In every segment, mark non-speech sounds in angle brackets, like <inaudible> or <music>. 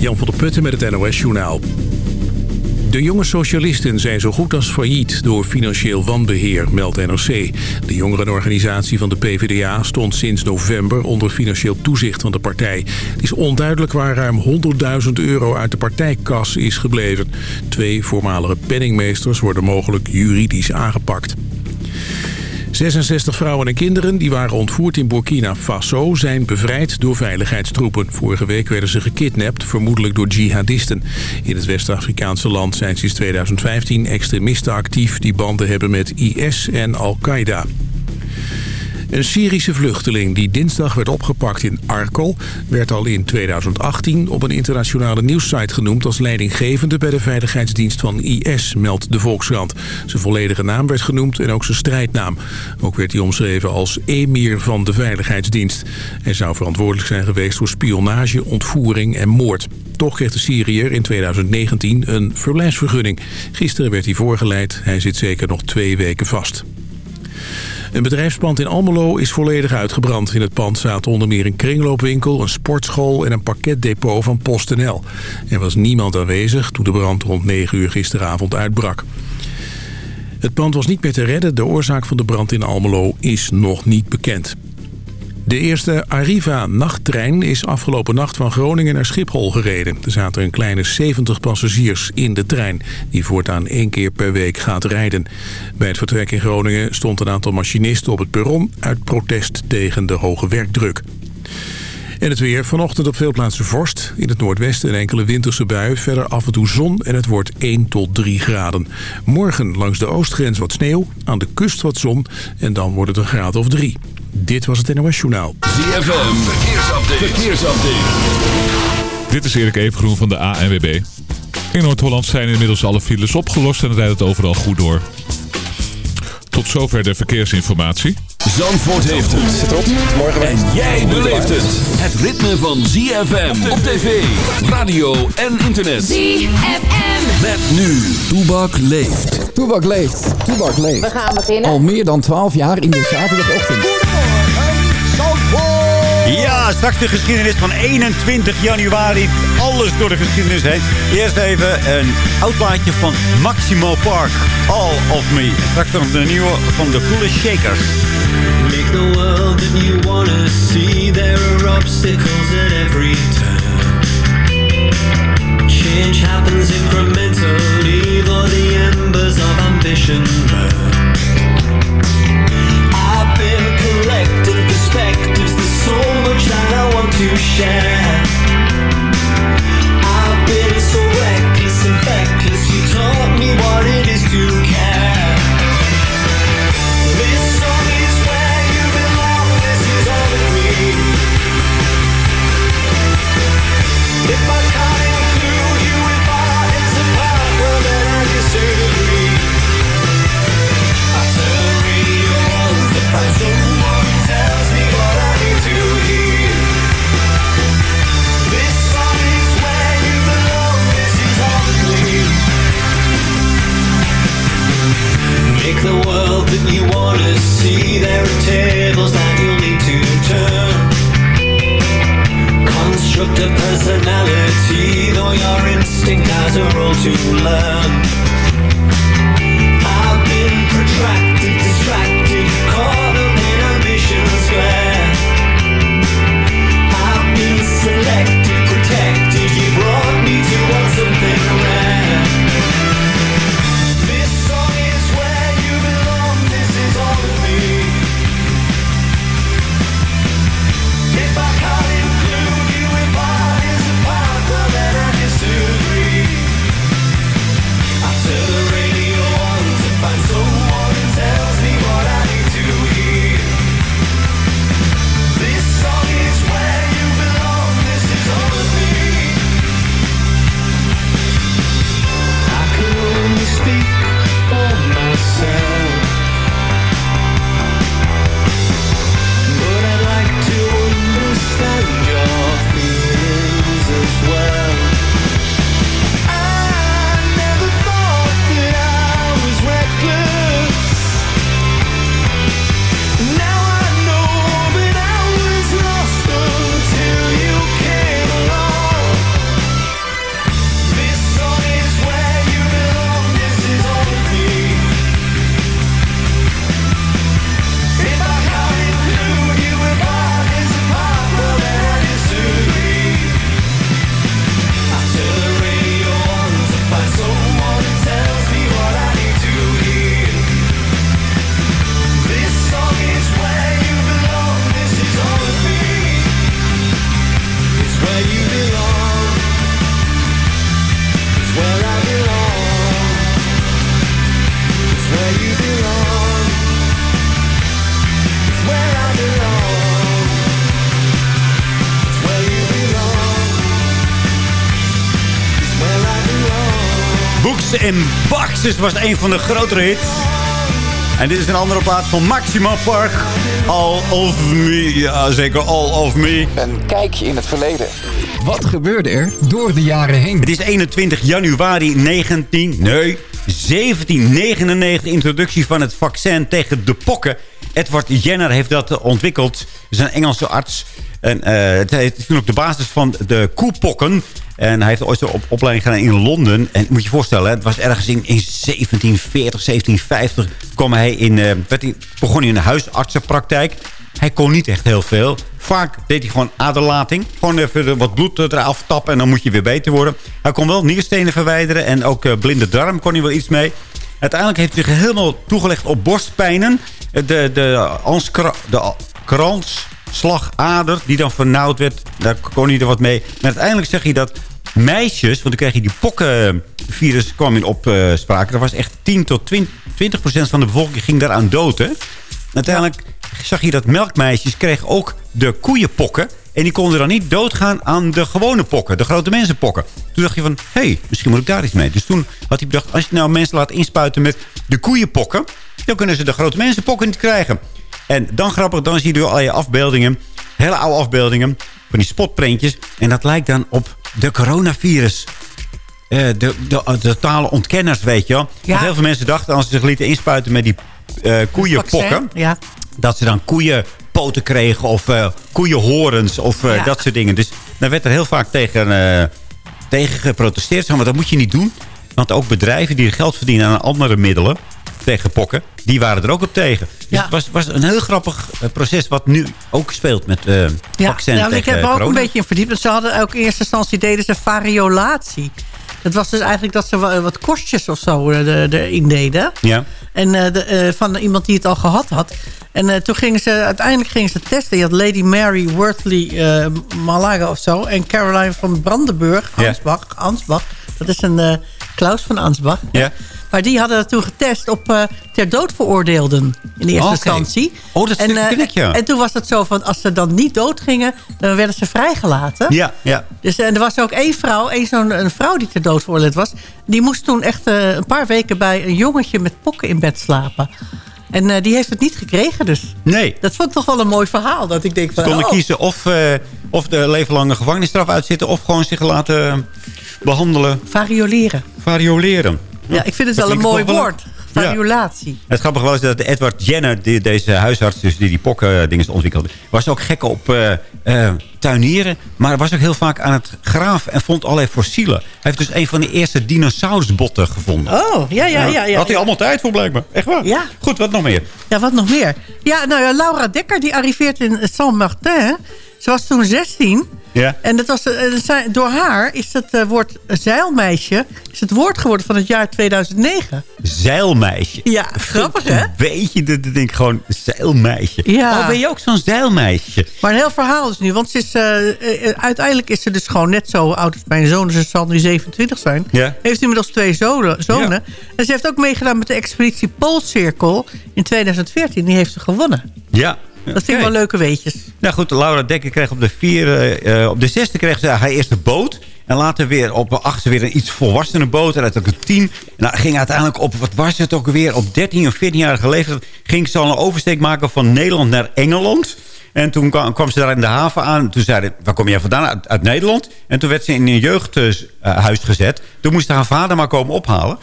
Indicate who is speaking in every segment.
Speaker 1: Jan van der Putten met het NOS-journaal. De jonge socialisten zijn zo goed als failliet door financieel wanbeheer, meldt NOC. De jongerenorganisatie van de PvdA stond sinds november onder financieel toezicht van de partij. Het is onduidelijk waar ruim 100.000 euro uit de partijkas is gebleven. Twee voormalige penningmeesters worden mogelijk juridisch aangepakt. 66 vrouwen en kinderen die waren ontvoerd in Burkina Faso zijn bevrijd door veiligheidstroepen. Vorige week werden ze gekidnapt, vermoedelijk door jihadisten. In het West-Afrikaanse land zijn sinds 2015 extremisten actief die banden hebben met IS en Al-Qaeda. Een Syrische vluchteling die dinsdag werd opgepakt in Arkel... werd al in 2018 op een internationale nieuwssite genoemd... als leidinggevende bij de veiligheidsdienst van IS, meldt de Volkskrant. Zijn volledige naam werd genoemd en ook zijn strijdnaam. Ook werd hij omschreven als emir van de veiligheidsdienst. Hij zou verantwoordelijk zijn geweest voor spionage, ontvoering en moord. Toch kreeg de Syriër in 2019 een verblijfsvergunning. Gisteren werd hij voorgeleid. Hij zit zeker nog twee weken vast. Een bedrijfspand in Almelo is volledig uitgebrand. In het pand zaten onder meer een kringloopwinkel, een sportschool en een pakketdepot van PostNL. Er was niemand aanwezig toen de brand rond 9 uur gisteravond uitbrak. Het pand was niet meer te redden. De oorzaak van de brand in Almelo is nog niet bekend. De eerste Arriva-nachttrein is afgelopen nacht van Groningen naar Schiphol gereden. Er zaten een kleine 70 passagiers in de trein, die voortaan één keer per week gaat rijden. Bij het vertrek in Groningen stond een aantal machinisten op het perron... uit protest tegen de hoge werkdruk. En het weer. Vanochtend op veel plaatsen vorst. In het noordwesten een enkele winterse bui. Verder af en toe zon en het wordt 1 tot 3 graden. Morgen langs de oostgrens wat sneeuw. Aan de kust wat zon. En dan wordt het een graad of 3. Dit was het NOS Journaal.
Speaker 2: ZFM, verkeersupdate. verkeersupdate.
Speaker 3: Dit is Erik Evengroen van de ANWB. In Noord-Holland zijn inmiddels alle files opgelost en het rijdt het overal goed door. Tot zover de verkeersinformatie.
Speaker 2: Zandvoort heeft het.
Speaker 4: Zit erop. Morgen
Speaker 2: En jij beleeft het. Het ritme van ZFM op tv, radio en internet.
Speaker 5: ZFM.
Speaker 2: Met nu, Toebak leeft.
Speaker 6: Toebak leeft. Toebak leeft.
Speaker 5: We gaan beginnen.
Speaker 6: Al meer dan 12 jaar in de zaterdagochtend.
Speaker 7: Ja, straks de geschiedenis van 21 januari. Alles door de geschiedenis heen. Eerst even een oud plaatje van Maximo Park. All of Me. Straks dan de nieuwe van de Coole Shakers.
Speaker 8: Make the world that you wanna see. There are obstacles at every turn. Change happens incrementally, though the embers of ambition to share. I've been so reckless and feckless. You taught me what it is to see. There are tables that you'll need to turn. Construct a personality, though your instinct has a role to learn. In
Speaker 7: Boxes was een van de grotere hits. En dit is een andere plaats van Maxima Park. All of me. Ja, zeker all of me.
Speaker 6: Een kijkje in het verleden. Wat gebeurde er door de jaren heen?
Speaker 7: Het is 21 januari 19... Nee, 1799. Introductie van het vaccin tegen de pokken. Edward Jenner heeft dat ontwikkeld. Dat is een Engelse arts. En, eh, het is toen op de basis van de koepokken. En hij heeft ooit een op opleiding gedaan in Londen. En moet je je voorstellen, het was ergens in, in 1740, 1750... kwam hij in, eh, werd hij, begon hij in een huisartsenpraktijk. Hij kon niet echt heel veel. Vaak deed hij gewoon aderlating. Gewoon even wat bloed eraf tappen en dan moet je weer beter worden. Hij kon wel nierstenen verwijderen en ook eh, blinde darm kon hij wel iets mee. Uiteindelijk heeft hij zich helemaal toegelegd op borstpijnen. De, de, anskra- de kransslagader die dan vernauwd werd, daar kon hij er wat mee. Maar uiteindelijk zeg je dat meisjes, want dan kreeg je die pokkenvirus kwam in opspraak. Er was echt 10 tot 20, 20 procent van de bevolking ging daaraan dood. Hè? Uiteindelijk zag je dat melkmeisjes kregen ook de koeienpokken. En die konden dan niet doodgaan aan de gewone pokken. De grote mensenpokken. Toen dacht je van, hé, hey, misschien moet ik daar iets mee. Dus toen had hij bedacht, als je nou mensen laat inspuiten met de koeienpokken... dan kunnen ze de grote mensenpokken niet krijgen. En dan grappig, dan zie je al je afbeeldingen. Hele oude afbeeldingen. Van die spotprintjes. En dat lijkt dan op de coronavirus. Eh, de, de, de totale ontkenners, weet je wel.
Speaker 4: Ja.
Speaker 7: Want heel veel mensen dachten als ze zich lieten inspuiten met die eh koeienpokken...
Speaker 4: Ja.
Speaker 7: dat ze dan koeienpoten kregen of eh koeienhorens of
Speaker 4: Ja.
Speaker 7: dat soort dingen. Dus daar werd er heel vaak tegen, tegen geprotesteerd. Maar dat moet je niet doen. Want ook bedrijven die geld verdienen aan andere middelen tegen pokken, die waren er ook op tegen. Dus
Speaker 4: Ja.
Speaker 7: het was, was een heel grappig eh, proces wat nu ook speelt met eh
Speaker 4: Ja, want ik heb er ook
Speaker 7: corona.
Speaker 4: een beetje in verdiept. Want Ze hadden ook in eerste instantie deden ze variolatie. Dat was dus eigenlijk dat ze wa- wat korstjes of zo eh, er- erin deden.
Speaker 7: Ja.
Speaker 4: En eh, de, eh, van iemand die het al gehad had. En eh, toen gingen ze, uiteindelijk gingen ze testen. Je had Lady Mary Wortley eh, Malaga of zo. En Caroline van Brandenburg,
Speaker 7: Ja.
Speaker 4: Ansbach. Ansbach. Dat is een eh, Klaus van Ansbach.
Speaker 7: Ja.
Speaker 4: Maar die hadden dat toen getest op eh, ter dood veroordeelden in eerste instantie.
Speaker 7: Oh, dat
Speaker 4: en, eh,
Speaker 7: ik, ja.
Speaker 4: En toen was het zo van, als ze dan niet dood gingen... dan werden ze vrijgelaten.
Speaker 7: Ja, ja.
Speaker 4: Dus, en er was ook één vrouw, één zo'n een vrouw die ter dood veroordeeld was. Die moest toen echt eh, een paar weken bij een jongetje met pokken in bed slapen. En die heeft het niet gekregen dus.
Speaker 7: Nee.
Speaker 4: Dat vond ik toch wel een mooi verhaal. Dat ik denk
Speaker 7: Ze
Speaker 4: van,
Speaker 7: konden
Speaker 4: oh,
Speaker 7: kiezen of, of de levenslange gevangenisstraf uitzitten... of gewoon zich laten eh, behandelen,
Speaker 4: varioleren.
Speaker 7: varioleren.
Speaker 4: Ja, ik vind het wel een mooi woord. Variolatie.
Speaker 7: Het grappige was dat Edward Jenner, die, deze huisarts dus die die pokken dingen ontwikkelde... was ook gek op eh, eh, tuinieren. Maar was ook heel vaak aan het graven en vond allerlei fossielen. Hij heeft dus een van de eerste dinosaurusbotten gevonden.
Speaker 4: Oh, ja, ja, ja. ja,
Speaker 7: Had hij
Speaker 4: ja.
Speaker 7: allemaal tijd voor blijkbaar. Echt waar?
Speaker 4: Ja.
Speaker 7: Goed, wat nog meer?
Speaker 4: Ja, wat nog meer? Ja, nou ja, Laura Dekker die arriveert in Saint-Martin. Ze was toen 16.
Speaker 7: Ja.
Speaker 4: En dat was, eh, door haar is het eh, woord zeilmeisje... is het woord geworden van het jaar 2009.
Speaker 7: Zeilmeisje.
Speaker 4: Ja, grappig hè?
Speaker 7: Een beetje, dat denk ik gewoon, zeilmeisje.
Speaker 4: Ja.
Speaker 7: Oh, ben je ook zo'n zeilmeisje?
Speaker 4: Maar een heel verhaal is nu. Want ze is, eh, eh, uiteindelijk is ze dus gewoon net zo oud als mijn zoon. Dus ze zal nu 27 zijn.
Speaker 7: Ja.
Speaker 4: Heeft inmiddels twee zonen. zonen.
Speaker 7: Ja.
Speaker 4: En ze heeft ook meegedaan met de expeditie Poolcirkel in 2014. Die heeft ze gewonnen.
Speaker 7: Ja.
Speaker 4: Dat vind ik wel leuke weetjes.
Speaker 7: Nou goed, Laura Dekker kreeg op de, vierde, eh, op de zesde kreeg ze haar eerste boot. En later weer op de achtste weer een iets volwassene boot. En uiteindelijk een tien. En nou, ging uiteindelijk op, wat was het ook weer? Op 13 of 14-jarige leeftijd ging ze al een oversteek maken van Nederland naar Engeland. En toen kwam, kwam ze daar in de haven aan. Toen zei ze, waar kom jij vandaan? Uit, uit Nederland. En toen werd ze in een jeugdhuis gezet. Toen moest haar vader maar komen ophalen.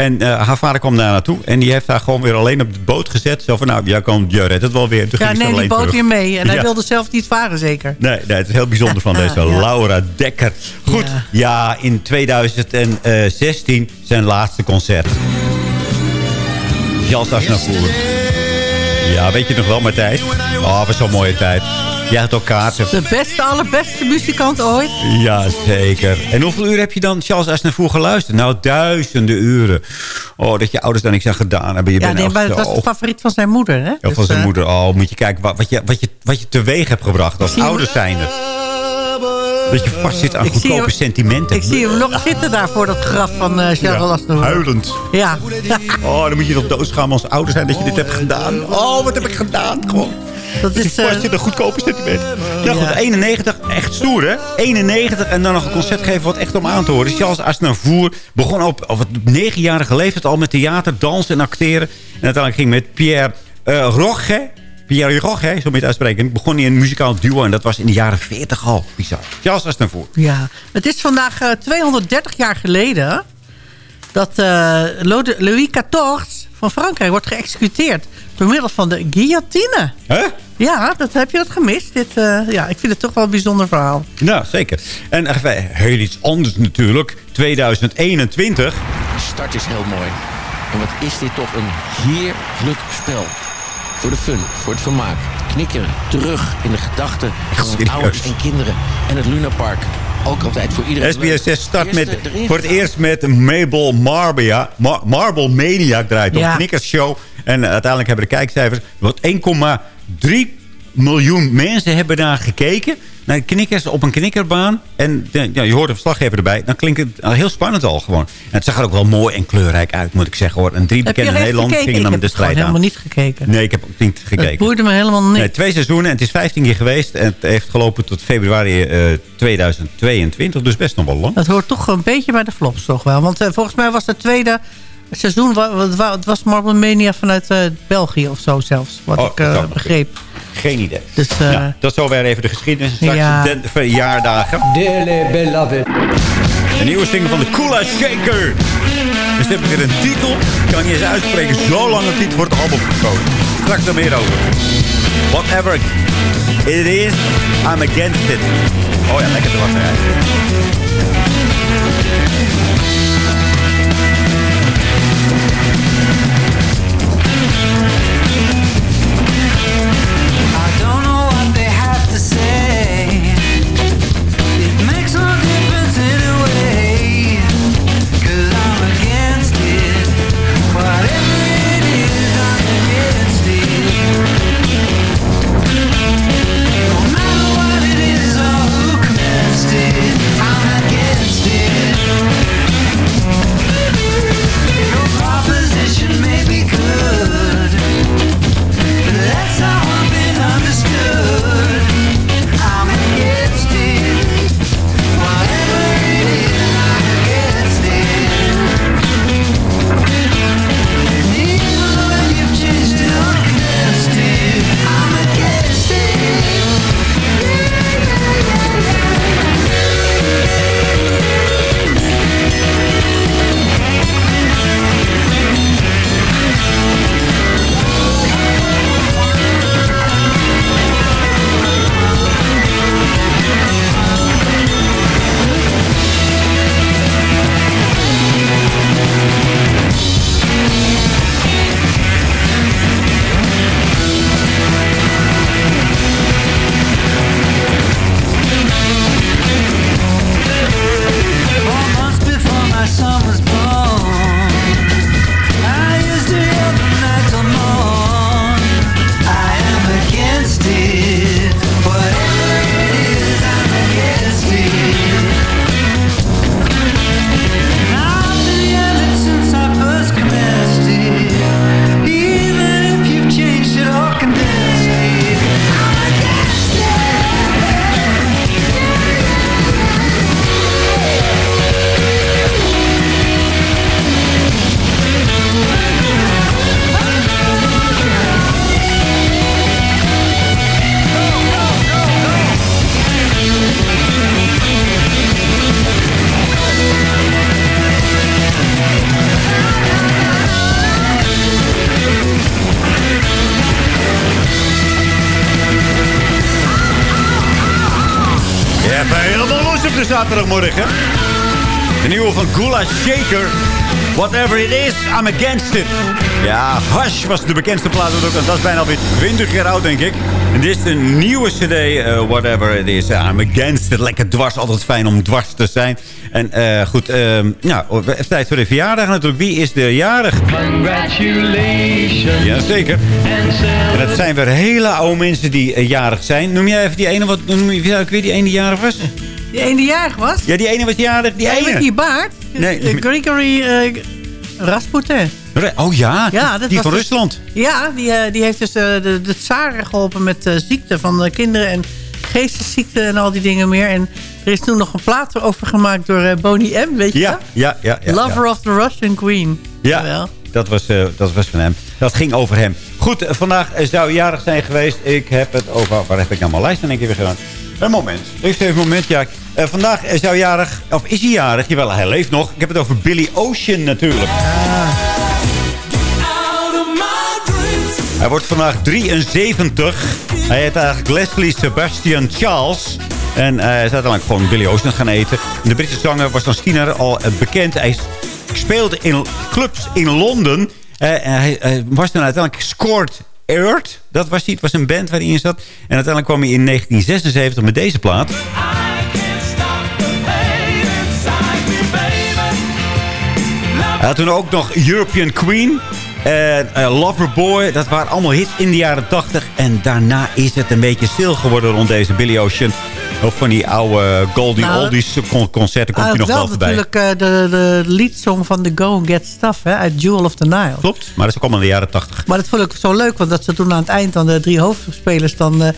Speaker 7: En eh, haar vader kwam daar naartoe. En die heeft haar gewoon weer alleen op de boot gezet. Zo van, nou, jij kan, je redt het wel weer. Toen
Speaker 4: Ja, neem die boot
Speaker 7: terug.
Speaker 4: weer mee. En hij
Speaker 7: Ja.
Speaker 4: wilde zelf niet varen zeker.
Speaker 7: Nee, nee, het is heel bijzonder van deze
Speaker 4: Ja.
Speaker 7: Laura Dekker. Goed,
Speaker 4: Ja.
Speaker 7: ja, in 2016 zijn laatste concert. Jals Asnavoer. Ja, weet je nog wel, Martijn? Oh, was zo'n mooie tijd. Jij had ook kaarten.
Speaker 4: De beste, allerbeste muzikant ooit.
Speaker 7: Ja, zeker. En hoeveel uur heb je dan Charles Aznavour geluisterd? Nou, duizenden uren. Oh, dat je ouders daar niks aan gedaan hebben. Je
Speaker 4: Ja,
Speaker 7: bent
Speaker 4: nee, maar het was de favoriet van zijn moeder. Hè?
Speaker 7: Ja,
Speaker 4: Dus,
Speaker 7: van zijn
Speaker 4: eh,
Speaker 7: moeder. Oh, moet je kijken wat, wat, je, wat, je, wat je teweeg hebt gebracht als ouders zijnde. Dat je vast zit aan
Speaker 4: Ik
Speaker 7: goedkope
Speaker 4: hem-
Speaker 7: sentimenten.
Speaker 4: Ik zie hem nog zitten daar voor dat graf van eh Charles Aznavour.
Speaker 7: Huilend.
Speaker 4: Ja.
Speaker 7: Oh, dan moet je toch doodgaan als ouder zijn dat je dit hebt gedaan. Oh, wat heb ik gedaan? Gewoon.
Speaker 4: Dat is... Eh,
Speaker 7: vast zit een goedkope centimeter. Nou goed,
Speaker 4: Ja.
Speaker 7: 91, echt stoer hè? 91 en dan nog een concert geven wat echt om aan te horen. Charles Aznavour begon op, op het negenjarige leeftijd al met theater, dansen en acteren. En uiteindelijk ging met Pierre uh, Roche, Pierre Roche, zo moet uitspreken, begon hij een muzikaal duo. En dat was in de jaren 40 al. Bizar. Charles Aznavour.
Speaker 4: Ja, het is vandaag eh, 230 jaar geleden dat eh, Lode- Louis XIV van Frankrijk wordt geëxecuteerd door middel van de guillotine.
Speaker 7: Hè?
Speaker 4: Ja, dat, heb je dat gemist? Dit, eh, ja, ik vind het toch wel een bijzonder verhaal.
Speaker 7: Nou, zeker. En even heel iets anders natuurlijk. 2021.
Speaker 5: De start is heel mooi. En wat is dit toch een heerlijk spel. Voor de fun, voor het vermaak. Knikkeren, terug in de gedachten van ouders en kinderen. En het Lunapark. Ook altijd voor iedereen.
Speaker 7: SBS 6 start met,
Speaker 5: erin
Speaker 7: voor het eerst met Mabel Marbia, Mar- Marble Maniac draait op.
Speaker 4: Ja.
Speaker 7: Knikkersshow. En eh, uiteindelijk hebben de kijkcijfers... Wat 1,3 miljoen mensen hebben daar gekeken. Naar knikkers op een knikkerbaan. En de- ja, je hoort een verslaggever erbij. Dan klinkt het eh, heel spannend al gewoon. En het zag er ook wel mooi en kleurrijk uit, moet ik zeggen. hoor. En drie
Speaker 4: Heb
Speaker 7: bekende
Speaker 4: er
Speaker 7: Nederlanders
Speaker 4: gekeken?
Speaker 7: gingen
Speaker 4: Ik
Speaker 7: dan
Speaker 4: heb
Speaker 7: de
Speaker 4: het
Speaker 7: strijd aan.
Speaker 4: helemaal niet gekeken.
Speaker 7: Nee, ik heb ook niet
Speaker 4: Het
Speaker 7: gekeken.
Speaker 4: boeide me helemaal niet.
Speaker 7: Nee, twee seizoenen en het is 15 keer geweest. En het heeft gelopen tot februari eh, 2022. Dus best nog wel lang.
Speaker 4: Dat hoort toch een beetje bij de flops toch wel. Want eh, volgens mij was het tweede seizoen... wa- wa- Het was Marble Mania vanuit eh, België of zo zelfs. Wat
Speaker 7: Oh,
Speaker 4: ik eh,
Speaker 7: kan.
Speaker 4: begreep.
Speaker 7: Geen idee.
Speaker 4: Dus, eh,
Speaker 7: nou, dat is zover even de geschiedenis. Straks
Speaker 4: Ja.
Speaker 7: de verjaardagen.
Speaker 6: Dearly beloved.
Speaker 7: Een nieuwe single van de Kula Shaker. Dus heb ik weer een titel. Ik kan niet eens uitspreken. Zo lang een titel voor het album gekozen. Straks er meer over. Whatever it is, I'm against it. Oh ja, lekker te wachten. Zaterdagmorgen. De nieuwe van Gula Shaker. Whatever it is, I'm against it. Ja, Hush was de bekendste plaat. dat is bijna alweer 20 jaar oud, denk ik. En dit is de nieuwe cd, eh, Whatever it is, I'm against it. Lekker dwars, altijd fijn om dwars te zijn. En eh, goed, ehm nou, even tijd voor de verjaardag natuurlijk. Wie is de jarig?
Speaker 8: Congratulations
Speaker 7: Jazeker. En dat zijn weer hele oude mensen die eh, jarig zijn. Noem jij even die ene, wat noem je ook weer die ene die jarig was?
Speaker 4: Die ene jarig was?
Speaker 7: Ja, die ene was jarig, die ene.
Speaker 4: die baard?
Speaker 7: Nee.
Speaker 4: Eh, Gregory eh, Rasputin.
Speaker 7: Oh ja,
Speaker 4: Ja, dat
Speaker 7: die van
Speaker 4: dus-
Speaker 7: Rusland.
Speaker 4: Ja, die, eh, die heeft dus de, de tsaren geholpen met eh, ziekte van eh, kinderen en geestesziekten en al die dingen meer. En er is toen nog een plaat over gemaakt door eh, Boney M, weet je
Speaker 7: Ja,
Speaker 4: dat?
Speaker 7: ja, ja. ja,
Speaker 4: Lover
Speaker 7: ja.
Speaker 4: of the Russian Queen.
Speaker 7: Ja,
Speaker 4: Jawel.
Speaker 7: dat was, dat was van hem. Dat ging over hem. Goed, vandaag zou jarig zijn geweest. Ik heb het over... Waar heb ik nou mijn lijst in één keer weer gedaan? Een moment. Even een moment, ja. Eh, vandaag is hij jarig, of is hij jarig? Jawel, hij leeft nog. Ik heb het over Billy Ocean natuurlijk. Hij wordt vandaag 73. Hij heet eigenlijk Leslie Sebastian Charles. En eh, hij is uiteindelijk gewoon Billy Ocean gaan eten. De Britse zanger was als tiener al eh, bekend. Hij speelde in clubs in Londen. En hij, hij was dan uiteindelijk Scored Earth. Dat was hij. Het was een band waar hij in zat. En uiteindelijk kwam hij in 1976 met deze plaat. Hij had toen ook nog European Queen. En eh, Loverboy. Dat waren allemaal hits in de jaren 80. En daarna is het een beetje stil geworden rond deze Billy Ocean. Ook van die oude Goldie
Speaker 4: Nou,
Speaker 7: Oldies con- concerten komt
Speaker 4: Hij had
Speaker 7: nog wel
Speaker 4: wel
Speaker 7: voorbij.
Speaker 4: natuurlijk eh, de, de leadsong van The Go and Get Stuff hè, uit Jewel of the Nile.
Speaker 7: Klopt, maar dat is ook allemaal in de jaren 80.
Speaker 4: Maar dat vond ik zo leuk, want dat ze toen aan het eind dan de drie hoofdspelers dan eh,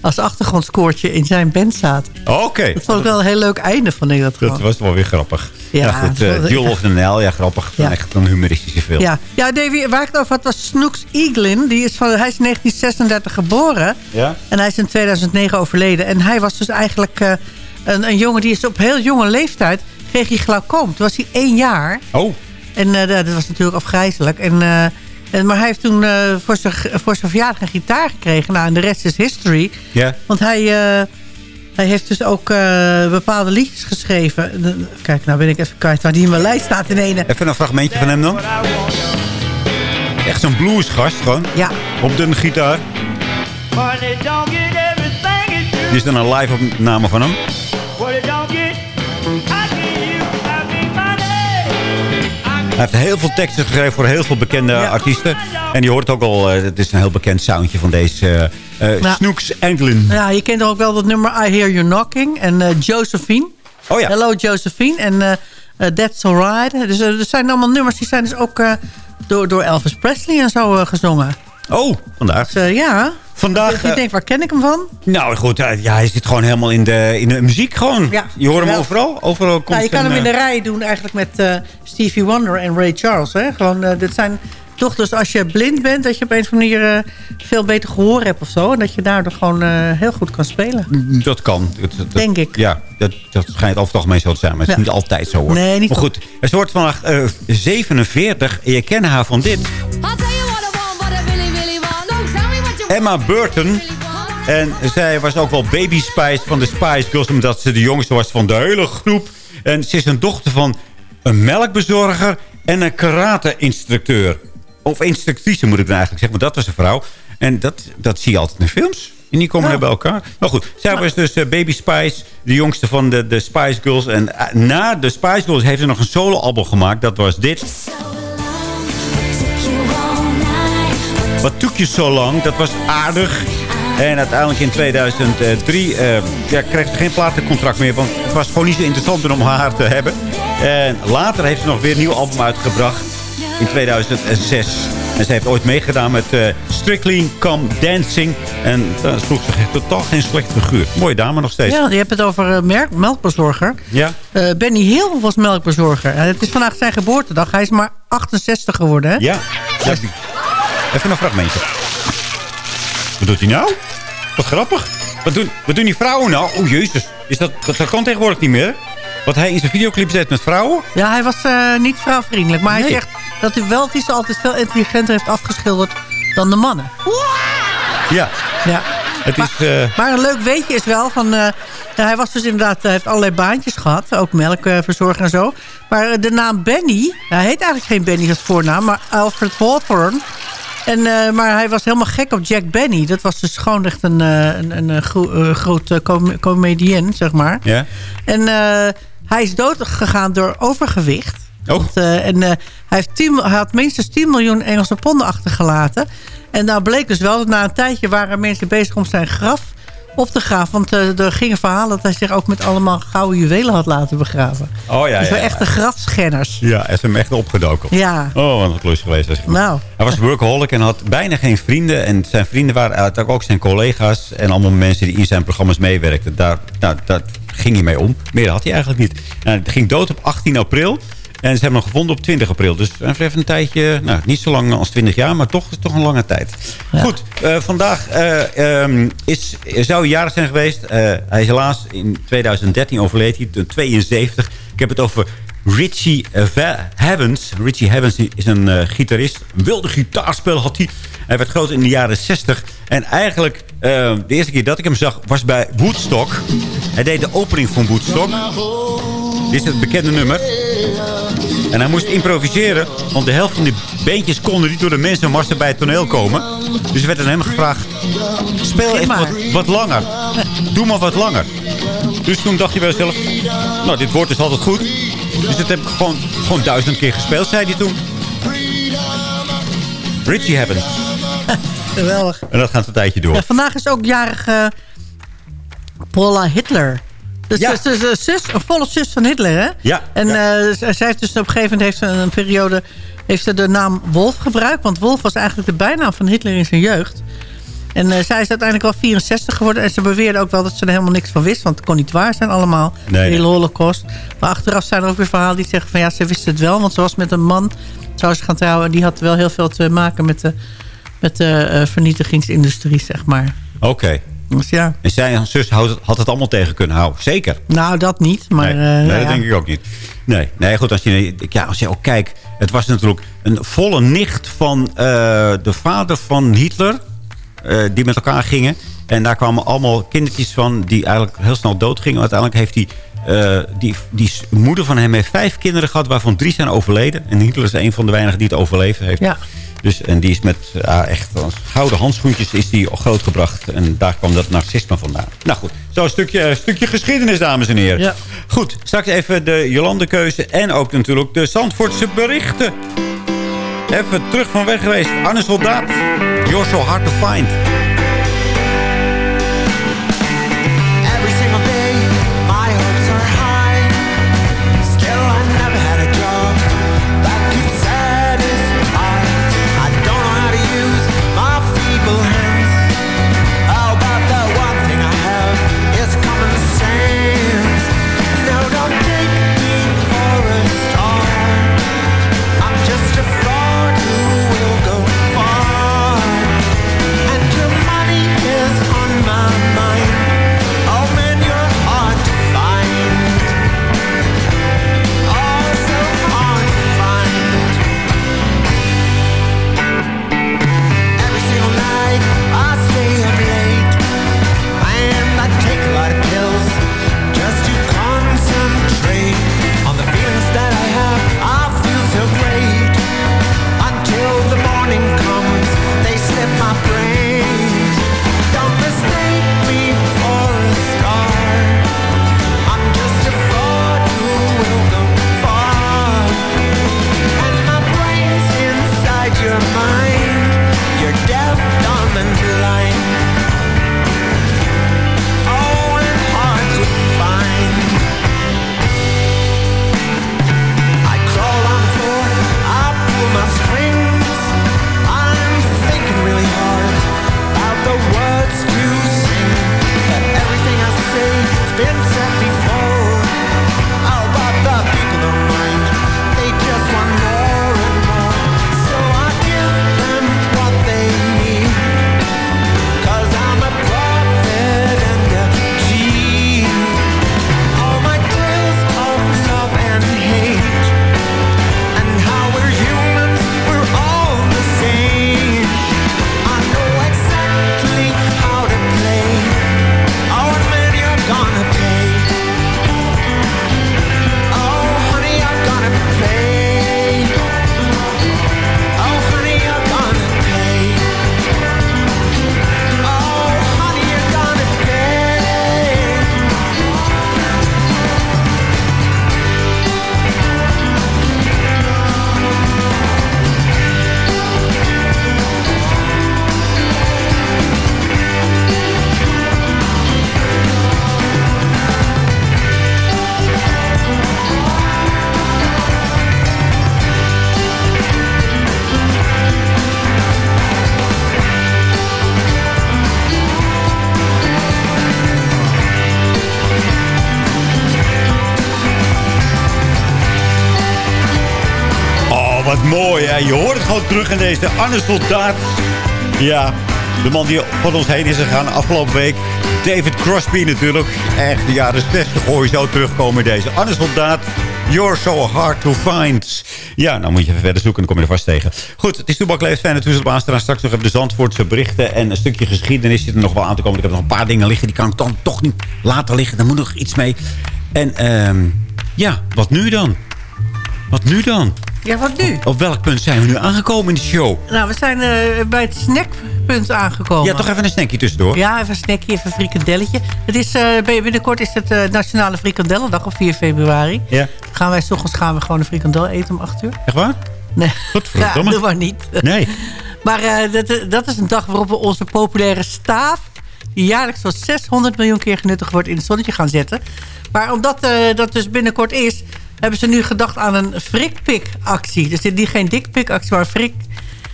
Speaker 4: als achtergrondskoortje in zijn band zaten.
Speaker 7: Oké,
Speaker 4: Dat vond ik wel een heel leuk einde, vond ik dat
Speaker 7: dat
Speaker 4: gewoon.
Speaker 7: was wel weer grappig.
Speaker 4: Ja,
Speaker 7: Ja, goed,
Speaker 4: dat
Speaker 7: uh, Jewel of the Nile, ja grappig.
Speaker 4: Ja.
Speaker 7: Echt een humoristische film.
Speaker 4: Ja, ja Davy, waar ik het over had was Snooks Eaglin. Die is van, hij is in 1936 geboren.
Speaker 7: Ja?
Speaker 4: En hij is in 2009 overleden. En hij was dus eigenlijk eh, een, een jongen die is op heel jonge leeftijd... kreeg hij glaucoom. Toen was hij één jaar.
Speaker 7: Oh,
Speaker 4: En eh, dat was natuurlijk afgrijzelijk. En, en, maar hij heeft toen eh, voor zijn voor zijn verjaardag een gitaar gekregen. Nou, en de rest is history.
Speaker 7: ja.
Speaker 4: Want hij, eh, hij heeft dus ook eh, bepaalde liedjes geschreven. Kijk, nou ben ik even kwijt waar die in mijn lijst staat in ene.
Speaker 7: Even een fragmentje van hem dan. Echt zo'n bluesgast gewoon.
Speaker 4: Ja,
Speaker 7: Op de gitaar. Dit is dan een live opname van hem. Heeft heel veel teksten geschreven voor heel veel bekende
Speaker 4: Ja.
Speaker 7: artiesten. En je hoort ook al, eh, het is een heel bekend soundje van deze eh,
Speaker 4: Ja.
Speaker 7: Snooks Anglin.
Speaker 4: ja je kent ook wel dat nummer I Hear You Knocking. En Josephine.
Speaker 7: Oh ja,
Speaker 4: Hello Josephine. En That's Alright. Dus er zijn allemaal nummers die zijn dus ook door, door Elvis Presley en zo gezongen.
Speaker 7: Oh, vandaag.
Speaker 4: Dus eh, ja,
Speaker 7: Vandaag,
Speaker 4: je
Speaker 7: eh,
Speaker 4: denkt, waar ken ik hem van?
Speaker 7: nou goed, eh, ja, hij zit gewoon helemaal in de, in de muziek gewoon.
Speaker 4: Ja,
Speaker 7: je hoort hem
Speaker 4: wel.
Speaker 7: overal. Overal komt
Speaker 4: Nou, je kan
Speaker 7: een,
Speaker 4: hem in de
Speaker 7: eh,
Speaker 4: rij doen eigenlijk met eh, Stevie Wonder en Ray Charles. Hè? Gewoon, eh, dit zijn toch dus als je blind bent... dat je op een of andere manier eh, veel beter gehoor hebt of zo. En dat je daardoor gewoon eh, heel goed kan spelen.
Speaker 7: Dat kan. Dat, dat-
Speaker 4: Denk ik.
Speaker 7: Ja, dat, dat schijnt over het algemeen zo te zijn. Maar het is
Speaker 4: Ja.
Speaker 7: niet altijd zo hoor.
Speaker 4: Nee, niet
Speaker 7: maar goed, ze wordt vandaag eh, 47. En je kent haar van dit.
Speaker 9: I'll tell you what
Speaker 7: Emma Burton. En zij was ook wel baby Spice van de Spice Girls. Omdat ze de jongste was van de hele groep. En ze is een dochter van een melkbezorger en een karate-instructeur. Of instructrice moet ik dan eigenlijk zeggen. Want dat was een vrouw. En dat, dat zie je altijd in films. En die komen
Speaker 4: Ja.
Speaker 7: bij elkaar. Maar goed, zij was dus eh, Baby Spice, de jongste van de, de Spice Girls. En eh, na de Spice Girls heeft ze nog een solo-album gemaakt. Dat was dit. Zo lang? Dat was aardig. En uiteindelijk in 2003 eh, ja, kreeg ze geen platencontract meer. Want het was gewoon niet zo interessant om haar te hebben. En later heeft ze nog weer een nieuw album uitgebracht. In 2006. En ze heeft ooit meegedaan met eh, Strictly Come Dancing. En daar sloeg ze totaal geen slechte figuur. Mooie dame nog steeds.
Speaker 4: Ja, je hebt het over eh, merk, melkbezorger.
Speaker 7: Ja.
Speaker 4: Benny Hill was melkbezorger. En het is vandaag zijn geboortedag. Hij is maar 68 geworden. Hè?
Speaker 7: Ja. Ja, Even een fragmentje. Wat doet hij nou? Wat grappig. Wat doen, wat doen die vrouwen nou? Oh jezus. Is dat, dat, dat kan tegenwoordig niet meer. Wat hij in zijn videoclip zet met vrouwen?
Speaker 4: Ja, hij was eh, niet vrouwvriendelijk. Maar hij zegt dat hij wel die ze altijd veel intelligenter heeft afgeschilderd dan de mannen.
Speaker 7: Ja.
Speaker 4: Ja.
Speaker 7: Het is... eh,
Speaker 4: Maar een leuk weetje is wel van... eh, hij was dus inderdaad, hij heeft allerlei baantjes gehad. Ook melkverzorger en zo. Maar de naam Benny, hij heet eigenlijk geen Benny als voornaam, maar Alfred Hawthorne. En, eh, maar hij was helemaal gek op Jack Benny. Dat was dus gewoon echt een, eh, een, een, gro- eh, groot com comedian, zeg maar.
Speaker 7: ja.
Speaker 4: En hij is dood gegaan door overgewicht.
Speaker 7: Oh.
Speaker 4: Want, en hij, heeft 10, hij had minstens 10 miljoen Engelse ponden achtergelaten. En nou bleek dus wel dat na een tijdje waren mensen bezig om zijn graf op te graven. Want eh, er gingen verhalen dat hij zich ook met allemaal gouden juwelen had laten begraven.
Speaker 7: Oh ja,
Speaker 4: dus
Speaker 7: ja.
Speaker 4: echte grafschenners.
Speaker 7: Ja, hij is hem echt opgedoken.
Speaker 4: Ja.
Speaker 7: Oh, wat een klus geweest.
Speaker 4: Nou.
Speaker 7: Hij was workaholic en had bijna geen vrienden. En zijn vrienden waren ook zijn collega's. En allemaal mensen die in zijn programma's meewerkten. Daar, nou, daar ging hij mee om. Meer had hij eigenlijk niet. Nou, hij ging dood op 18 april. En ze hebben hem gevonden op 20 april. Dus even een tijdje, nou, niet zo lang als 20 jaar, maar toch, toch een lange tijd. Goed, eh, vandaag eh, ehm, is, zou hij jarig zijn geweest. Eh, hij is helaas in 2013 overleed hij, toen 72. Ik heb het over Richie Havens. Richie Havens is een gitarist. Een wilde gitaarspel had hij. Hij werd groot in de jaren 60. En eigenlijk, de eerste keer dat ik hem zag, was bij Woodstock. Hij deed de opening van Woodstock. Dit is het bekende nummer. En hij moest improviseren, want de helft van die beentjes konden niet door de mensenmassa bij het toneel komen. Dus er werd aan hem gevraagd, speel even wat, wat langer. Doe maar wat langer. Dus toen dacht hij bij zichzelf, nou dit woord is altijd goed. Dus dat heb ik gewoon, gewoon duizend keer gespeeld, zei hij toen. Richie Havens. <laughs>
Speaker 4: Geweldig.
Speaker 7: En dat gaat een tijdje door.
Speaker 4: Ja, vandaag is ook jarig Paula Hitler. Dus
Speaker 7: Ja.
Speaker 4: dus, dus, een zus, een volle zus van Hitler, hè?
Speaker 7: Ja.
Speaker 4: En eh, zij heeft dus op een gegeven moment heeft ze een periode heeft ze de naam Wolf gebruikt. Want Wolf was eigenlijk de bijnaam van Hitler in zijn jeugd. En eh, zij is uiteindelijk wel 64 geworden. En ze beweerde ook wel dat ze er helemaal niks van wist. Want het kon niet waar zijn allemaal.
Speaker 7: Nee,
Speaker 4: de hele
Speaker 7: nee.
Speaker 4: holocaust. Maar achteraf zijn er ook weer verhalen die zeggen van... ja, ze wist het wel. Want ze was met een man, zou ze gaan trouwen. En die had wel heel veel te maken met de, met de eh, vernietigingsindustrie, zeg maar.
Speaker 7: Oké.
Speaker 4: Dus ja,
Speaker 7: En zijn zus had, het allemaal tegen kunnen houden. Zeker.
Speaker 4: nou dat niet. Maar,
Speaker 7: nee,
Speaker 4: eh,
Speaker 7: nee,
Speaker 4: nou
Speaker 7: dat
Speaker 4: ja.
Speaker 7: denk ik ook niet. Nee, nee goed, als je, ja, als je ook kijkt... Het was natuurlijk een volle nicht van eh, de vader van Hitler... eh, die met elkaar gingen. En daar kwamen allemaal kindertjes van... die eigenlijk heel snel doodgingen. Uiteindelijk heeft die, eh, die, die moeder van hem heeft vijf kinderen gehad... waarvan drie zijn overleden. En Hitler is een van de weinigen die het overleefd heeft.
Speaker 4: Ja.
Speaker 7: Dus, en die is met ja, echt gouden handschoentjes is die grootgebracht. En daar kwam dat narcisme vandaan. Nou goed, zo'n stukje, stukje geschiedenis, dames en heren.
Speaker 4: Ja.
Speaker 7: Goed, straks even de Jolande-keuze en ook natuurlijk de Zandvoortse berichten. Even terug van weg geweest. Arne Soldaat, You're so hard to find. Je hoort het gewoon terug in deze Anne Soldaat. Ja, de man die van ons heen is gegaan afgelopen week. David Crosby natuurlijk. Echt de jaren 60 hoor je zo terugkomen in deze. Anne Soldaat, You're So Hard To Find. Ja, nou moet je even verder zoeken, dan kom je er vast tegen. Goed, het is Toebak Leeft fijn natuurlijk op aanstaan. Straks nog even de Zandvoortse berichten en een stukje geschiedenis zit er nog wel aan te komen. Ik heb nog een paar dingen liggen, die kan ik dan toch niet laten liggen. Daar moet nog iets mee. En ehm, ja, wat nu dan? Wat nu dan?
Speaker 4: Ja, wat nu?
Speaker 7: Op welk punt zijn we nu aangekomen in de show?
Speaker 4: Nou, we zijn eh, bij het snackpunt aangekomen.
Speaker 7: Ja, toch even een snackje tussendoor.
Speaker 4: Ja, even een snackje, even een frikandelletje. Het is, eh, binnenkort is het eh, Nationale Frikandellendag op 4 februari.
Speaker 7: Ja.
Speaker 4: Gaan wij, s ochtends gaan we gewoon een frikandel eten om 8 uur.
Speaker 7: Echt waar?
Speaker 4: Nee,
Speaker 7: Godverdomme. <laughs>
Speaker 4: ja, doe maar niet.
Speaker 7: Nee.
Speaker 4: Maar dat, dat is een dag waarop we onze populaire staaf... die jaarlijks zo'n 600 miljoen keer genuttigd wordt... in het zonnetje gaan zetten. Maar omdat dat dus binnenkort is... hebben ze nu gedacht aan een frikpik-actie. Dus niet geen dikpik-actie, maar een frik...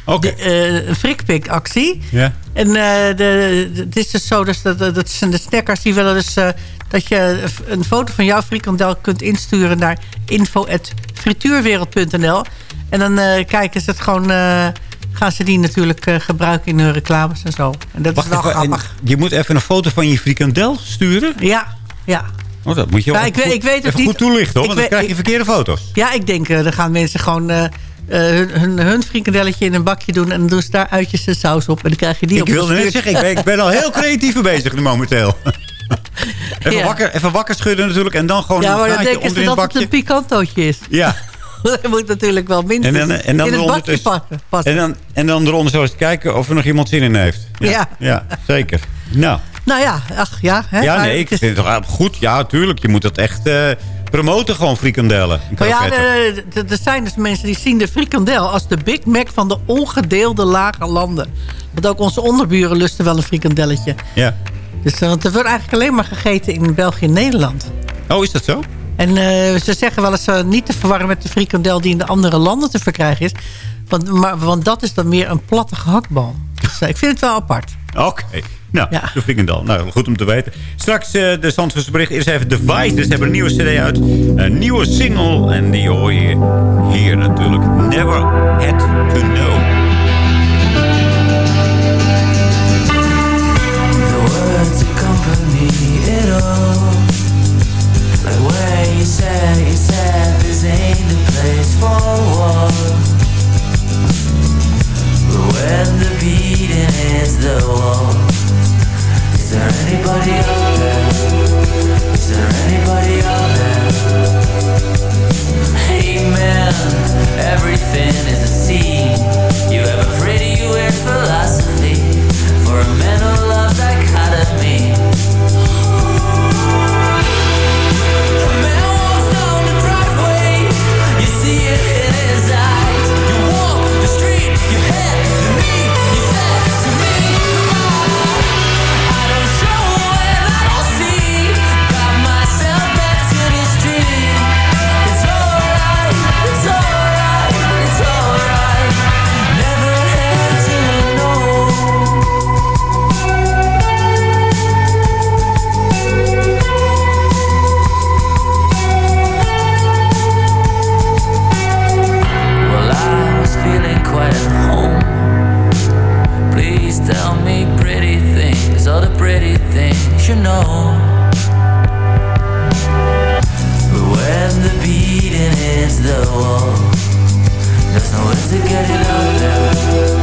Speaker 7: Oké.
Speaker 4: eh, een frikpik-actie.
Speaker 7: Ja.
Speaker 4: En eh, de, de- het is dus zo, dus dat, dat zijn de snackers die willen dus... eh, dat je een foto van jouw frikandel kunt insturen naar info.frituurwereld.nl. En dan eh, kijken ze het gewoon... eh, gaan ze die natuurlijk eh, gebruiken in hun reclames en zo. En dat
Speaker 7: Wacht
Speaker 4: is wel
Speaker 7: even, en
Speaker 4: grappig.
Speaker 7: je moet even een foto van je frikandel sturen?
Speaker 4: Ja, ja.
Speaker 7: Oh, dat moet je
Speaker 4: Ja,
Speaker 7: even
Speaker 4: ik weet-
Speaker 7: goed,
Speaker 4: ik weet het niet.
Speaker 7: goed toelichten, hoor,
Speaker 4: Ik
Speaker 7: want dan
Speaker 4: weet-
Speaker 7: krijg je
Speaker 4: ik-
Speaker 7: verkeerde foto's.
Speaker 4: Ja, ik denk, eh, dan gaan mensen gewoon eh, eh, hun, hun, hun frikandelletje in een bakje doen... en dan doen ze daar uitjes en saus op. En dan krijg je die
Speaker 7: Ik
Speaker 4: op
Speaker 7: wilde net zeggen, ik ben, ik ben al heel <laughs> creatief bezig nu momenteel. <laughs> even,
Speaker 4: Ja.
Speaker 7: wakker, even wakker schudden natuurlijk en dan gewoon
Speaker 4: Ja,
Speaker 7: een
Speaker 4: maar dan denken ze
Speaker 7: in het
Speaker 4: dat het een
Speaker 7: bakje.
Speaker 4: picantootje is.
Speaker 7: Ja, <laughs>
Speaker 4: Dat moet natuurlijk wel minstens
Speaker 7: en dan, en dan
Speaker 4: in het bakje passen. passen.
Speaker 7: En dan, en dan eronder zo eens kijken of er nog iemand zin in heeft.
Speaker 4: Ja.
Speaker 7: ja zeker. Nou,
Speaker 4: Nou ja, ach ja. Hè,
Speaker 7: ja, nee, ik
Speaker 4: is-
Speaker 7: vind het toch goed. Ja, tuurlijk. Je moet dat echt eh, promoten, gewoon frikandellen.
Speaker 4: Maar ja,
Speaker 7: kroketten.
Speaker 4: er- zijn dus mensen die zien de frikandel als de Big Mac van de ongedeelde lage landen. Want ook onze onderburen lusten wel een frikandelletje.
Speaker 7: ja.
Speaker 4: Dus eh, want er wordt eigenlijk alleen maar gegeten in België en Nederland.
Speaker 7: Oh, is dat zo?
Speaker 4: En eh, ze zeggen wel eens eh, niet te verwarren met de frikandel die in de andere landen te verkrijgen is. Want, maar, want dat is dan meer een platte gehaktbal. Dus eh, ik vind het wel apart.
Speaker 7: Oké. Nou,
Speaker 4: Ja.
Speaker 7: de frikandel. Nou, goed om te weten. Straks eh, de Zandvoortse bericht. Eerst even The Vice. Dus ze hebben een nieuwe cd uit. Een nieuwe single. En die hoor je hier natuurlijk. Never Had To Know.
Speaker 10: The words accompany it all. Like where you said, you said this ain't the place for war. When the beating the wall, is there anybody out there? Is there anybody out there? Hey man, everything is a scene. You have a pretty weird philosophy for a. A man walks down the driveway, you see it in his eyes. You walk the street, me. You know. But when the beating is the wall, there's nowhere to get it out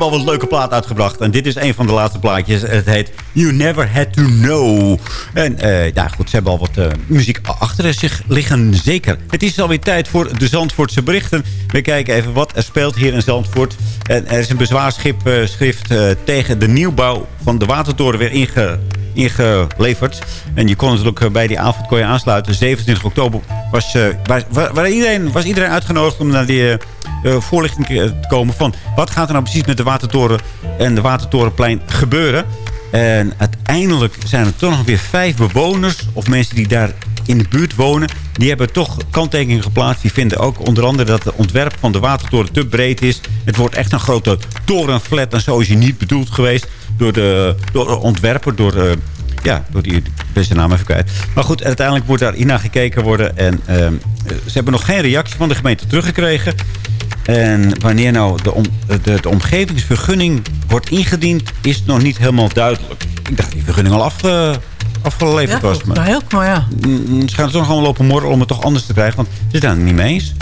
Speaker 7: hebben al wat leuke plaat uitgebracht. En dit is een van de laatste plaatjes. Het heet You Never Had To Know. En eh, ja, goed, ze hebben al wat eh, muziek achter zich liggen, zeker. Het is alweer tijd voor de Zandvoortse berichten. We kijken even wat er speelt hier in Zandvoort. En er is een bezwaarschrift eh, eh, tegen de nieuwbouw van de Watertoren weer inge ingeleverd. En je kon natuurlijk bij die avond kon je aansluiten. 27 oktober was, waar, iedereen, was iedereen uitgenodigd om naar die voorlichting eh, te komen van... wat gaat er nou precies met de Watertoren en de Watertorenplein gebeuren? En uiteindelijk zijn er toch nog weer vijf bewoners... of mensen die daar in de buurt wonen... die hebben toch kanttekeningen geplaatst. Die vinden ook onder andere dat het ontwerp van de Watertoren te breed is. Het wordt echt een grote torenflat en zo is hij niet bedoeld geweest... door de, door de ontwerper, door... eh, ja, door die beste naam even kwijt. Maar goed, uiteindelijk moet daar naar gekeken worden. En ehm, ze hebben nog geen reactie van de gemeente teruggekregen. En wanneer nou de, om, de, de omgevingsvergunning wordt ingediend... is nog niet helemaal duidelijk. Ik dacht dat die vergunning al afge, afgeleverd
Speaker 4: Ja,
Speaker 7: was. Maar
Speaker 4: nou, heel maar ja.
Speaker 7: mm, ze gaan toch allemaal lopen morgen om het toch anders te krijgen. Want ze zijn het niet mee eens.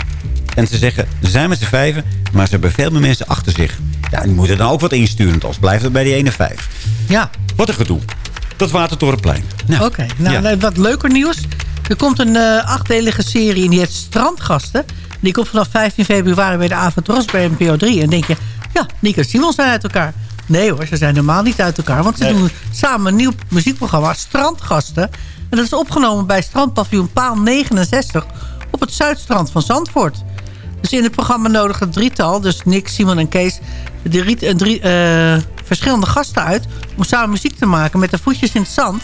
Speaker 7: En ze zeggen, ze zijn met z'n vijven... maar ze hebben veel meer mensen achter zich. Ja, die moeten dan ook wat insturen. Anders blijft het bij die ene vijf.
Speaker 4: Ja,
Speaker 7: Wat een gedoe. Dat Watertorenplein. Nou,
Speaker 4: oké. Nou,
Speaker 7: ja.
Speaker 4: nou, wat leuker nieuws. Er komt een eh, achtdelige serie en die heet Strandgasten. Die komt vanaf 15 februari bij de Avondros bij NPO 3. En dan denk je, ja, Nick en Simon zijn uit elkaar. Nee hoor, ze zijn helemaal niet uit elkaar. Want ze
Speaker 7: Nee.
Speaker 4: doen samen een nieuw muziekprogramma, Strandgasten. En dat is opgenomen bij strandpaviljoen Paal 69 op het zuidstrand van Zandvoort. Dus in het programma nodigen het drietal, dus Nick, Simon en Kees... De drie, eh, drie, eh, verschillende gasten uit om samen muziek te maken met de voetjes in het zand.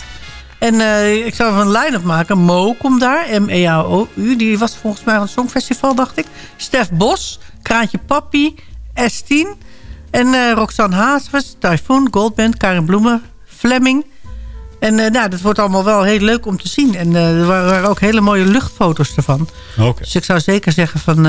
Speaker 4: En eh, ik zou even een line-up maken. Mo komt daar, M-E-A-O-U. Die was volgens mij van het Songfestival, dacht ik. Stef Bos, Kraantje Papi, S10. En eh Roxanne Hazes, Typhoon, Goldband, Karin Bloemen, Fleming. En eh, nou, dat wordt allemaal wel heel leuk om te zien. En er waren ook hele mooie luchtfoto's ervan. Dus ik zou zeker zeggen van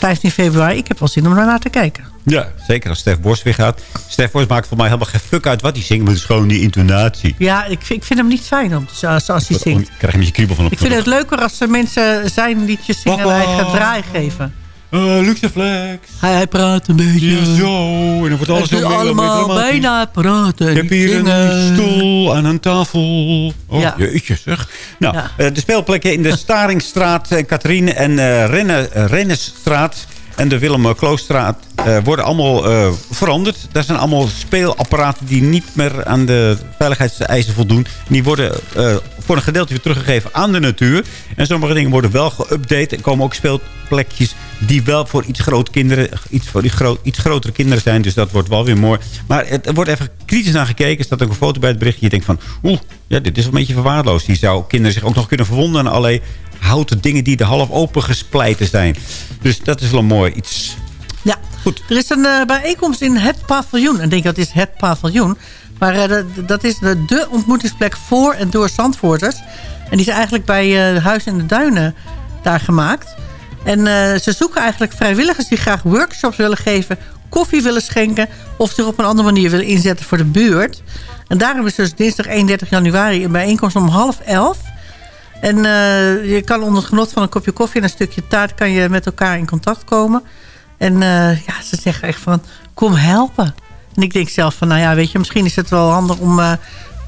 Speaker 4: 15 februari... ik heb wel zin om daarnaar te kijken.
Speaker 7: Ja, zeker als Stef Bos weer gaat. Stef Bos maakt voor mij helemaal geen fuck uit wat hij zingt. Maar het is gewoon die intonatie.
Speaker 4: Ja, ik, vind- ik vind hem niet fijn om te, als, als hij zingt.
Speaker 7: krijg je een beetje kriebel van op
Speaker 4: Ik vind het leuker als er mensen zijn liedjes zingen en
Speaker 7: Papa.
Speaker 4: eigen draai geven.
Speaker 7: Uh, Luxe Flex.
Speaker 4: Hij, hij praat een beetje.
Speaker 7: Ja, zo. En dan wordt alles zo
Speaker 4: allemaal bijna praten.
Speaker 7: Ik heb hier
Speaker 4: zingen.
Speaker 7: een stoel aan een tafel. Oh,
Speaker 4: Ja.
Speaker 7: jeetje zeg. Nou,
Speaker 4: Ja.
Speaker 7: eh, de speelplekken in de <laughs> Staringstraat, eh, Katrien en eh Renne, eh, Rennesstraat en de Willem Kloosstraat eh, worden allemaal eh, veranderd. Daar zijn allemaal speelapparaten die niet meer aan de veiligheidseisen voldoen. Die worden eh, voor een gedeelte weer teruggegeven aan de natuur. En sommige dingen worden wel geüpdate. Er komen ook speelplekjes die wel voor iets, groot kinderen, iets, voor die iets grotere kinderen zijn. Dus dat wordt wel weer mooi. Maar het, er wordt even kritisch naar gekeken. Er staat ook een foto bij het berichtje. Je denkt van, oeh, ja, dit is wel een beetje verwaarloosd. Die zou kinderen zich ook nog kunnen verwonden aan allerlei houten dingen die er half open gesplijten zijn. Dus dat is wel mooi iets.
Speaker 4: Ja,
Speaker 7: Goed.
Speaker 4: Er is een eh, bijeenkomst in het paviljoen. En ik denk dat is het paviljoen. Maar eh, dat, is de, de ontmoetingsplek voor en door Zandvoorters. En die is eigenlijk bij eh, Huis in de Duinen daar gemaakt. En eh, ze zoeken eigenlijk vrijwilligers die graag workshops willen geven... koffie willen schenken... of zich op een andere manier willen inzetten voor de buurt. En daarom is dus dinsdag 31 januari... een bijeenkomst om half elf... En je kan onder het genot van een kopje koffie en een stukje taart... kan je met elkaar in contact komen. En ja, ze zeggen echt van, kom helpen. En ik denk zelf van, nou ja, weet je... misschien is het wel handig om eh,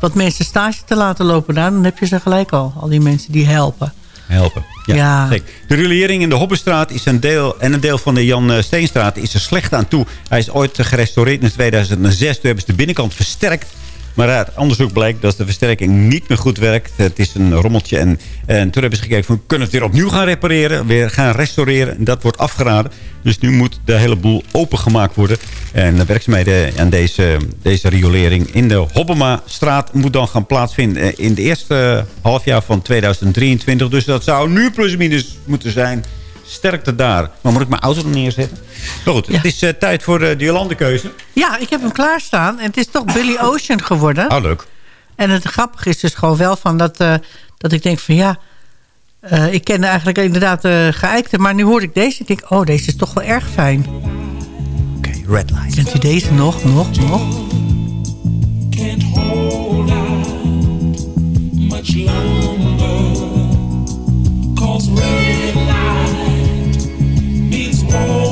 Speaker 4: wat mensen stage te laten lopen daar. Dan heb je ze gelijk al, al die mensen die helpen.
Speaker 7: helpen. Ja. De riolering in de Hoppenstraat is een deel, en een deel van de Jan eh, Steenstraat is er slecht aan toe. Hij is ooit gerestaureerd in 2006. Toen hebben ze de binnenkant versterkt. Maar uit onderzoek blijkt dat de versterking niet meer goed werkt. Het is een rommeltje. En, en toen hebben ze gekeken van kunnen we het weer opnieuw gaan repareren. Weer gaan restaureren. En dat wordt afgeraden. Dus nu moet de hele boel opengemaakt worden. En de werkzaamheden aan deze, deze riolering in de Hobbema-straat moet dan gaan plaatsvinden eh, in de eerste halfjaar van 2023. Dus dat zou nu plus minus moeten zijn. Sterkte daar. Maar moet ik mijn auto er neerzetten? Maar goed,
Speaker 4: Ja.
Speaker 7: het is eh, tijd voor eh, de Jolande-keuze.
Speaker 4: Ja, ik heb hem klaarstaan. En het is toch Billy Ocean geworden.
Speaker 7: Ah, leuk.
Speaker 4: En het grappige is dus gewoon wel van dat, eh, dat ik denk van ja... eh, ik kende eigenlijk inderdaad de geëikte. Maar nu hoorde ik deze. Ik denk, oh, deze is toch wel erg fijn.
Speaker 7: Oké, red light.
Speaker 4: Kent u deze nog, nog, nog?
Speaker 8: can't hold out much longer. day.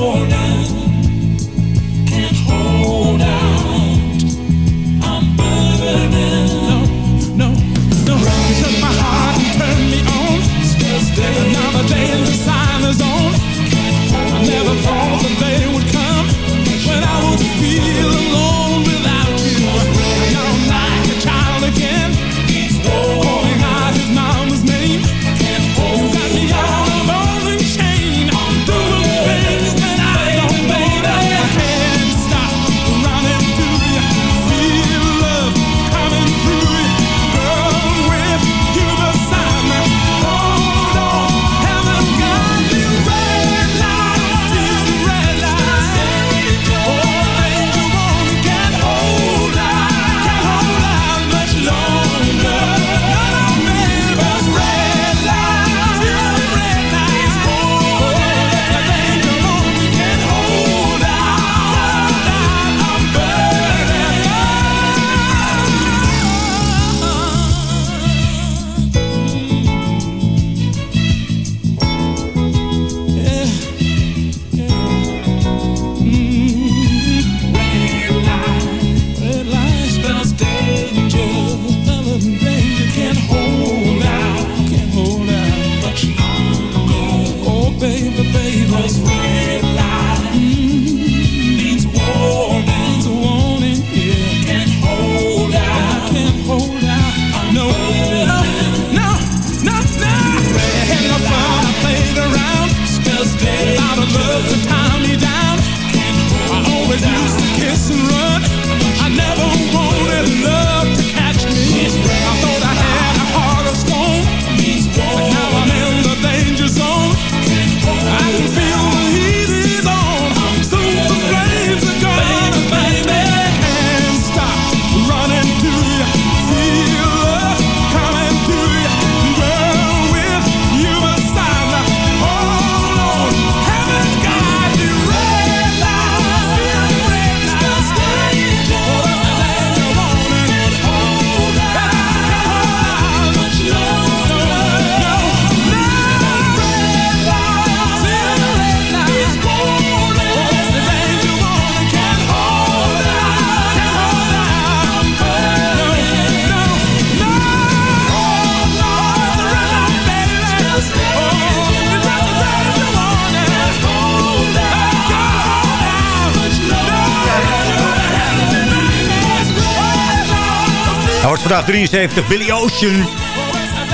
Speaker 7: Hij wordt vandaag 73, Billy Ocean.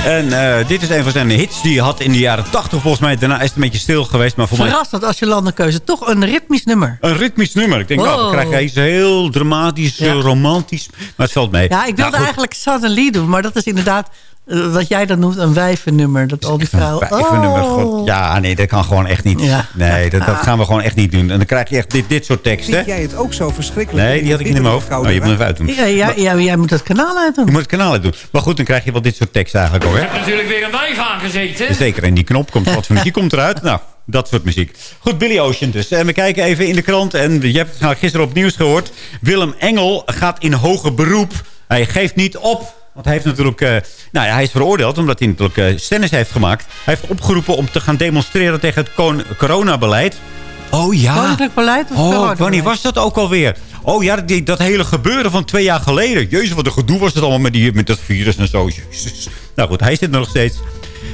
Speaker 7: En eh, dit is een van zijn hits die hij had in de jaren 80 volgens mij. Daarna is het een beetje stil geweest. Maar voor mij
Speaker 4: Verrassend als je landenkeuze. Toch een ritmisch nummer.
Speaker 7: een ritmisch nummer. Ik denk, nou, dan
Speaker 4: Wow.
Speaker 7: krijg je iets heel dramatisch,
Speaker 4: Ja.
Speaker 7: eh, romantisch. Maar het valt mee.
Speaker 4: Ja, ik
Speaker 7: Nou,
Speaker 4: wilde
Speaker 7: goed.
Speaker 4: eigenlijk Suddenly doen. Maar dat is inderdaad wat jij dan noemt een wijvennummer. Dat al die vrouwen...
Speaker 7: Vijvennummer,
Speaker 4: Oh.
Speaker 7: god. Ja, nee, dat kan gewoon echt niet.
Speaker 4: Ja.
Speaker 7: Nee, dat, dat gaan we gewoon echt niet doen. En dan krijg je echt dit, dit soort teksten.
Speaker 11: Vind jij het ook zo verschrikkelijk?
Speaker 7: Nee, die had ik niet in mijn hoofd. Oh, je moet hem even uitdoen.
Speaker 4: Ja, ja, ja, jij moet het kanaal uit
Speaker 7: Je moet het kanaal uit doen. Maar goed, dan krijg je wel dit soort teksten eigenlijk hoor. hè?
Speaker 12: natuurlijk weer een wijf aangezeten.
Speaker 7: Zeker, en die knop komt, wat voor muziek komt eruit? Nou, dat soort muziek. Goed, Billy Ocean dus. En we kijken even in de krant. En je hebt het waarschijnlijk gisteren op nieuws gehoord. Willem Engel gaat in hoger beroep. Hij geeft niet op. Want hij heeft natuurlijk... eh, nou ja, hij is veroordeeld omdat hij natuurlijk eh stennis heeft gemaakt. Hij heeft opgeroepen om te gaan demonstreren tegen het coronabeleid. Oh ja.
Speaker 4: Koninklijk beleid of
Speaker 7: Oh, wanneer was dat ook alweer? Oh ja, die, dat hele gebeuren van twee jaar geleden. Jezus, wat een gedoe was het allemaal met, die, met dat virus en zo. Jezus. Nou goed, hij zit er nog steeds.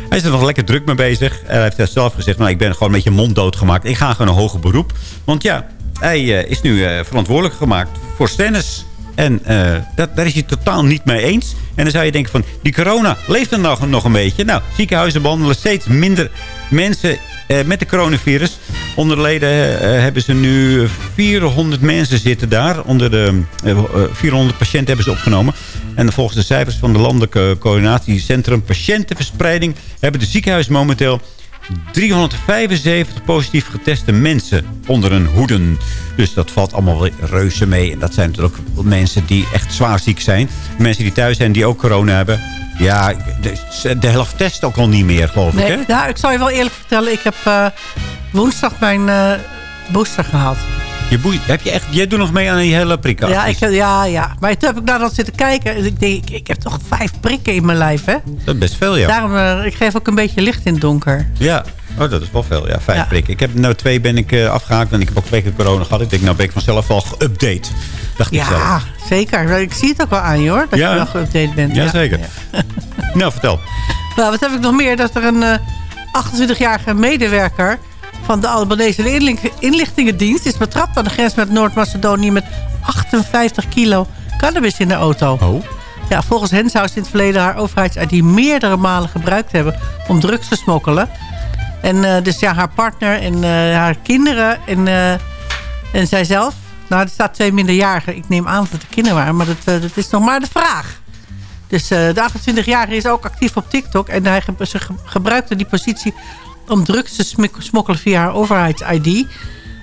Speaker 7: Hij is er nog lekker druk mee bezig. En hij heeft zelf gezegd, nou, ik ben gewoon een beetje monddood gemaakt. Ik ga gewoon een hoger beroep. Want ja, hij eh, is nu eh, verantwoordelijk gemaakt voor stennis. En eh, daar is hij totaal niet mee eens. En dan zou je denken van, die corona leeft er nog, nog een beetje. Nou, ziekenhuizen behandelen steeds minder mensen eh, met de coronavirus. Onder de leden eh, hebben ze nu 400 mensen zitten daar. Onder de eh, eh, 400 patiënten hebben ze opgenomen. En volgens de cijfers van de Landelijke Coördinatiecentrum Patiëntenverspreiding... hebben de ziekenhuizen momenteel 375 positief geteste mensen onder hun hoeden. Dus dat valt allemaal wel reuze mee. En dat zijn natuurlijk ook mensen die echt zwaar ziek zijn. Mensen die thuis zijn die ook corona hebben. Ja, de, de helft test ook al niet meer, geloof ik. Hè?
Speaker 4: Ja, ik zal je wel eerlijk vertellen. Ik heb eh, woensdag mijn eh, booster gehaald.
Speaker 7: Je boeit, heb je echt, jij doet nog mee aan die hele prikken.
Speaker 4: Ja, ik, ja, ja, maar toen heb ik daar dan zitten kijken. En ik denk, ik, ik heb toch vijf prikken in mijn lijf, hè?
Speaker 7: Dat is best veel, ja.
Speaker 4: Daarom, eh, ik geef ook een beetje licht in het donker.
Speaker 7: Ja, oh, dat is wel veel. Ja, vijf
Speaker 4: Ja.
Speaker 7: prikken. Ik heb nou twee ben ik eh, afgehaakt en ik heb ook twee keer corona gehad. Ik denk, nou ben ik vanzelf al geüpdate. Dacht ik
Speaker 4: Ja,
Speaker 7: zelf.
Speaker 4: zeker. Ik zie het ook wel aan je, hoor. Dat
Speaker 7: Ja.
Speaker 4: je wel geüpdate bent.
Speaker 7: Ja, zeker. Nou, vertel.
Speaker 4: Nou, wat heb ik nog meer? Dat er een eh, 28-jarige medewerker van de Albanese inlicht- inlichtingendienst... is betrapt aan de grens met Noord-Macedonië... met 58 kilo cannabis in de auto.
Speaker 7: Oh.
Speaker 4: Ja, volgens hen zou ze in het verleden haar overheids-ID meerdere malen gebruikt hebben... om drugs te smokkelen. En eh, dus ja, haar partner en eh, haar kinderen en, eh, en zijzelf... Nou, er staat twee minderjarigen. Ik neem aan dat het kinderen waren, maar dat, dat is nog maar de vraag. Dus de 28-jarige is ook actief op TikTok. En hij ze ge- gebruikte die positie om drugs te smokkelen via haar overheids-ID.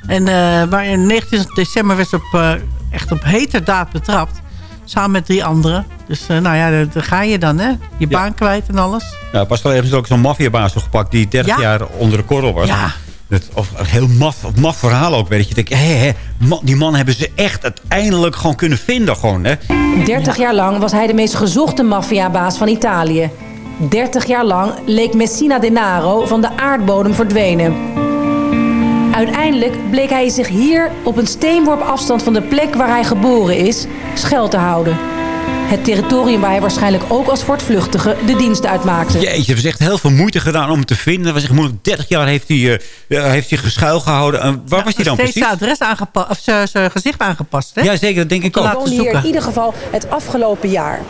Speaker 4: En eh, maar in 19 december werd ze op, eh, echt op heterdaad betrapt. Samen met drie anderen. Dus eh, nou ja, daar- ga je dan, hè? Je baan kwijt en alles.
Speaker 7: Nou, pas geleden hebben ze ook zo'n maffiabaas gepakt... die 30
Speaker 4: Ja.
Speaker 7: jaar onder de korrel was.
Speaker 4: Ja.
Speaker 7: Dat, of een heel maf, maf verhaal ook. Weet je, je denkt, hé, hé, man, die man hebben ze echt uiteindelijk gewoon kunnen vinden. Gewoon, hè?
Speaker 13: 30 jaar lang was hij de meest gezochte maffiabaas van Italië. 30 jaar lang leek Messina Denaro van de aardbodem verdwenen. Uiteindelijk bleek hij zich hier op een steenworp afstand van de plek waar hij geboren is schuil te houden. Het territorium waar hij waarschijnlijk ook als voortvluchtige de dienst uitmaakte.
Speaker 7: Jeetje, ze echt heel veel moeite gedaan om hem te vinden. Was echt moeilijk. 30 jaar heeft hij, eh, eh, heeft hij geschuil gehouden. En waar was hij dan precies?
Speaker 4: zijn adres aangepast, of zijn gezicht aangepast, hè?
Speaker 7: Ja, zeker. Dat denk ik ook.
Speaker 13: Hij
Speaker 4: laten
Speaker 13: woonde hier in ieder geval het afgelopen jaar.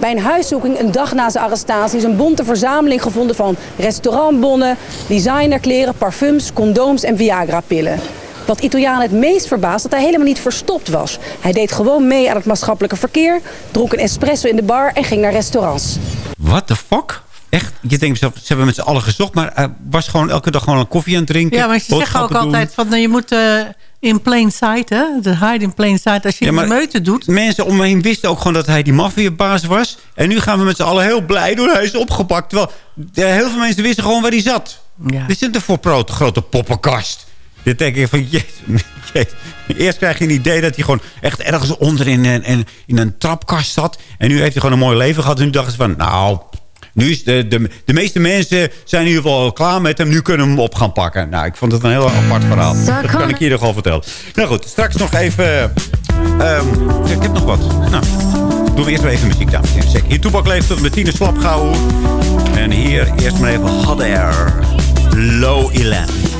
Speaker 13: Bij een huiszoeking een dag na zijn arrestatie is een bonte verzameling gevonden van restaurantbonnen, designerkleren, parfums, condooms en Viagra-pillen. Wat Italianen het meest verbaast dat hij helemaal niet verstopt was. Hij deed gewoon mee aan het maatschappelijke verkeer, dronk een espresso in de bar en ging naar restaurants.
Speaker 7: What the fuck? Echt? Je denkt zelf, ze hebben met z'n allen gezocht, maar hij was gewoon elke dag gewoon een koffie aan het drinken.
Speaker 4: Ja, maar ze zeggen ook altijd van... eh, je moet eh, in plain sight, hè? De hide in plain sight. Als je
Speaker 7: Ja,
Speaker 4: de meute doet...
Speaker 7: Mensen om me heen wisten ook gewoon dat hij die maffiabaas was. En nu gaan we met z'n allen heel blij doen. Hij is opgepakt. Terwijl eh, heel veel mensen wisten gewoon waar hij zat.
Speaker 4: Ja.
Speaker 7: Dit is een voor grote poppenkast. Dit denk ik van, <laughs> jezus, jezus. Eerst krijg je een idee dat hij gewoon echt ergens onder in, een- in, in een trapkast zat. En nu heeft hij gewoon een mooi leven gehad. En nu dachten ze van, nou, nu is de, de, de meeste mensen zijn in ieder geval klaar met hem. Nu kunnen we hem op gaan pakken. Nou, ik vond het een heel apart verhaal. Dat kan ik hier nogal vertellen. Nou goed, straks nog even... Ehm, ik heb nog wat. Nou, doen we eerst maar even muziek, dames en. Hier Toepak leeft tot met Tine Slapgauw. En hier eerst maar even Hot Air. Low
Speaker 8: 11.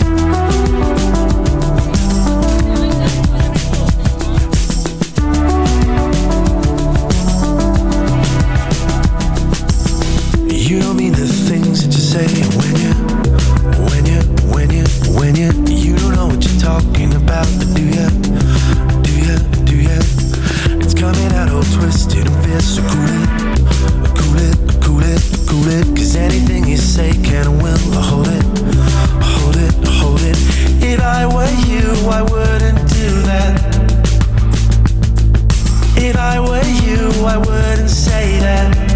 Speaker 8: Cause anything you say can and will, I hold it, hold it, hold it. If I were you, I wouldn't do that. If I were you, I wouldn't say
Speaker 7: that.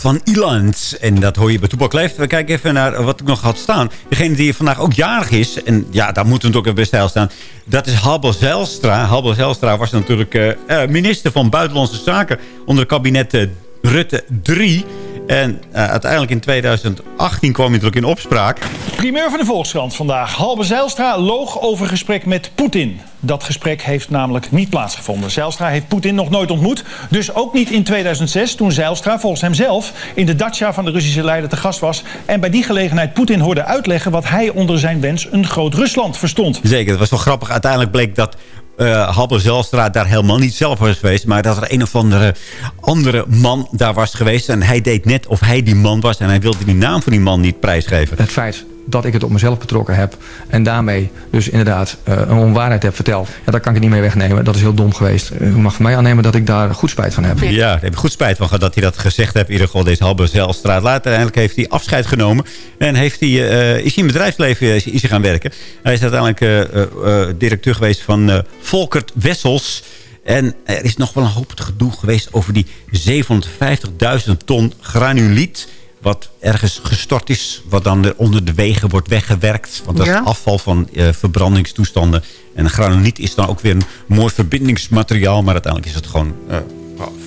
Speaker 7: Van Ieland. En dat hoor je bij Toepak. We kijken even naar wat ik nog had staan. Degene die vandaag ook jarig is. En ja, daar moeten we even bij stijl staan. Dat is Habel Zijlstra. Habel Zijlstra was natuurlijk eh, eh, minister van Buitenlandse Zaken. Onder het kabinet eh, Rutte 3. En eh, uiteindelijk in 2018 kwam hij natuurlijk in opspraak.
Speaker 11: Primeur van de Volkskrant vandaag. Halbe Zijlstra loog over gesprek met Poetin. Dat gesprek heeft namelijk niet plaatsgevonden. Zijlstra heeft Poetin nog nooit ontmoet. Dus ook niet in 2006 toen Zijlstra volgens hemzelf... in de dacha van de Russische leider te gast was... en bij die gelegenheid Poetin hoorde uitleggen... wat hij onder zijn wens een groot Rusland verstond.
Speaker 7: Zeker, dat was wel grappig. Uiteindelijk bleek dat eh Habbe Zelstra daar helemaal niet zelf was geweest. Maar dat er een of andere, andere man daar was geweest. En hij deed net of hij die man was. En hij wilde die naam van die man niet prijsgeven.
Speaker 12: Het feit dat ik het op mezelf betrokken heb... en daarmee dus inderdaad eh, een onwaarheid heb verteld... Ja, daar kan ik niet mee wegnemen. Dat is heel dom geweest. Eh, U mag van mij aannemen dat ik daar goed spijt van heb.
Speaker 7: Ja, daar heb goed spijt van dat hij dat gezegd heeft. In ieder geval deze Halbe Zijlstra. Later uiteindelijk heeft hij afscheid genomen. En heeft hij, eh, is hij in bedrijfsleven is hij gaan werken. Hij is uiteindelijk directeur geweest van Volkert Wessels. En er is nog wel een hoop gedoe geweest over die 750.000 ton granuliet wat ergens gestort is, wat dan er onder de wegen wordt weggewerkt. Want dat
Speaker 4: Ja.
Speaker 7: is afval van eh, verbrandingstoestanden. En granuliet is dan ook weer een mooi verbindingsmateriaal. Maar uiteindelijk is het gewoon eh,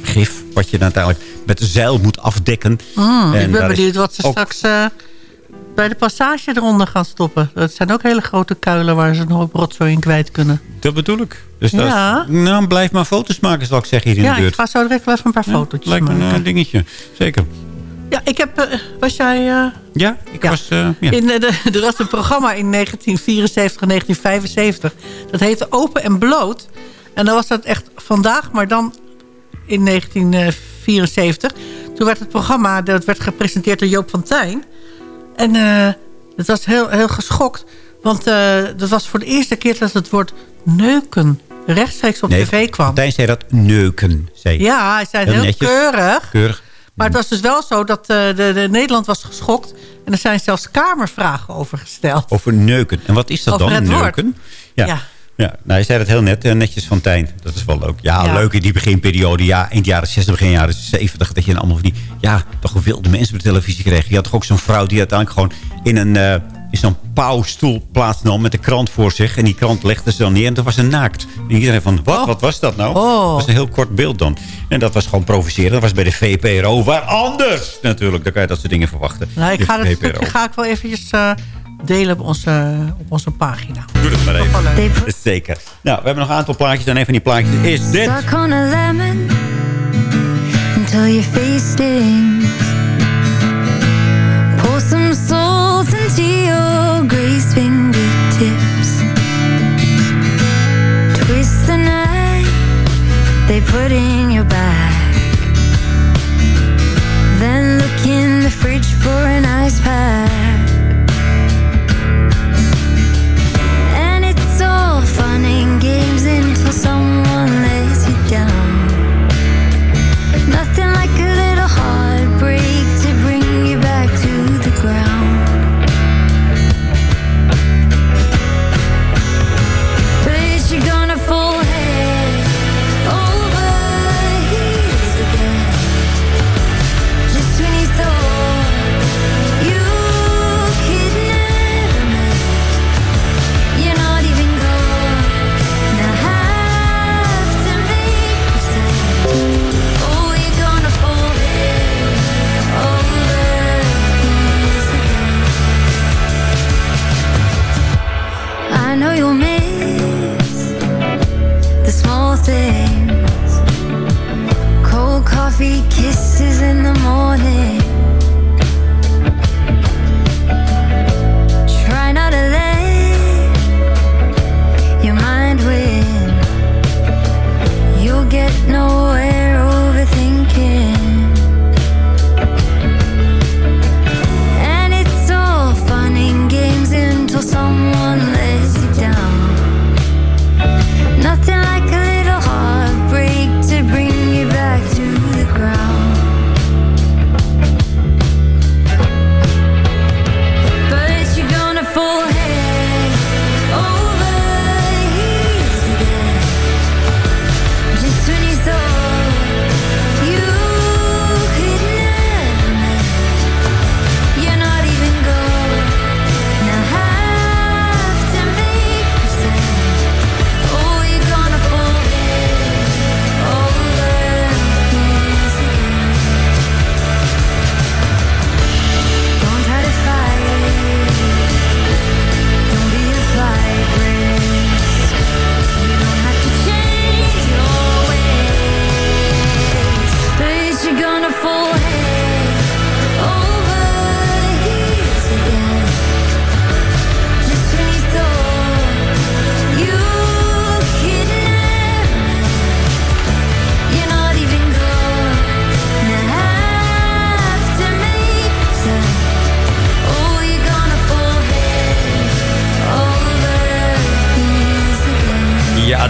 Speaker 7: gif, wat je dan uiteindelijk met zeil moet afdekken.
Speaker 4: Mm,
Speaker 7: En
Speaker 4: ik ben benieuwd wat ze
Speaker 7: ook-
Speaker 4: straks eh, bij de passage eronder gaan stoppen. Dat zijn ook hele grote kuilen waar ze een hoop rotzooi in kwijt kunnen.
Speaker 7: Dat bedoel ik. Dus dat
Speaker 4: Ja.
Speaker 7: is- nou, blijf maar foto's maken, zal ik zeggen, hier in
Speaker 4: Ja,
Speaker 7: de
Speaker 4: ik
Speaker 7: buurt.
Speaker 4: ga zo direct wel even een paar fotootjes
Speaker 7: Lijkt me
Speaker 4: maken.
Speaker 7: een dingetje. Zeker.
Speaker 4: Ja, ik heb... eh, was jij... eh,
Speaker 7: Ja, ik was... eh, ja.
Speaker 4: In, de, <laughs> er was een programma in 1974 en 1975. Dat heette Open en Bloot. En dan was dat echt vandaag, maar dan in 1974. Toen werd het programma, dat werd gepresenteerd door Joop van Tijn. En eh het was heel, heel geschokt. Want dat was voor de eerste keer dat het woord neuken rechtstreeks op
Speaker 7: Nee,
Speaker 4: tv kwam.
Speaker 7: Martijn zei dat neuken. Zei.
Speaker 4: Ja, hij zei
Speaker 7: Heel
Speaker 4: heel, keurig.
Speaker 7: Keurig.
Speaker 4: Maar het was dus wel zo dat eh, de, de Nederland was geschokt. En er zijn zelfs kamervragen over gesteld.
Speaker 7: Over neuken. En wat is dat
Speaker 4: Over
Speaker 7: dan, neuken? Ja.
Speaker 4: Ja.
Speaker 7: ja. nou, hij zei dat heel net, eh, netjes van Tijn. Dat is wel leuk. Ja,
Speaker 4: Ja.
Speaker 7: leuk in die beginperiode. Ja, in de jaren 60, begin jaren 70. Dat je dan allemaal van die, ja, toch gewilde mensen op de televisie kreeg. Je had toch ook zo'n vrouw die uiteindelijk gewoon in een... eh, in zo'n pauwstoel plaatsnam met de krant voor zich. En die krant legde ze dan neer en toen was ze naakt. En iedereen van, wat, wat was dat nou?
Speaker 4: Oh.
Speaker 7: Dat was een heel kort beeld dan. En dat was gewoon provoceren. Dat was bij de VPRO. Waar anders natuurlijk. Dan kan je dat soort dingen verwachten.
Speaker 4: Nou, ik ga het stukje <laughs> ga ik wel eventjes eh, delen op onze, op onze pagina.
Speaker 7: Doe dat maar even. Zeker. Nou, we hebben nog een aantal plaatjes. En een van die plaatjes is dit.
Speaker 14: Stuck on a lemon until your put in your back. Then look in the fridge for an ice pack.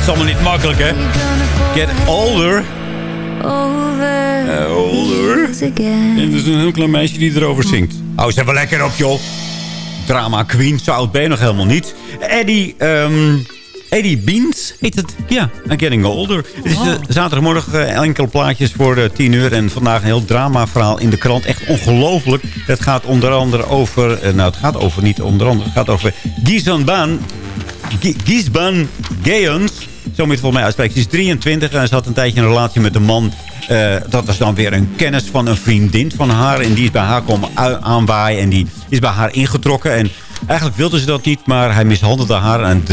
Speaker 7: Is allemaal niet makkelijk, hè? Get older. Eh, older.
Speaker 14: heels again.
Speaker 7: En er is een heel klein meisje die erover zingt. Hou ze even lekker op, joh. Drama Queen, zo oud ben je nog helemaal niet. Eddie, ehm Eddie Beans heet het. Ja, I'm getting older. Het is eh, zaterdagmorgen eh, enkele plaatjes voor eh, 10 uur. En vandaag een heel drama verhaal in de krant. Echt ongelooflijk. Het gaat onder andere over... nou, het gaat over niet onder andere. Het gaat over Gizan Baan. Gisban Gayons. Moet volgens mij uitspreken. Ze is 23 en ze had een tijdje een relatie met een man. Eh, dat was dan weer een kennis van een vriendin van haar. En die is bij haar komen aanwaaien. En die is bij haar ingetrokken. En eigenlijk wilde ze dat niet. Maar hij mishandelde haar. En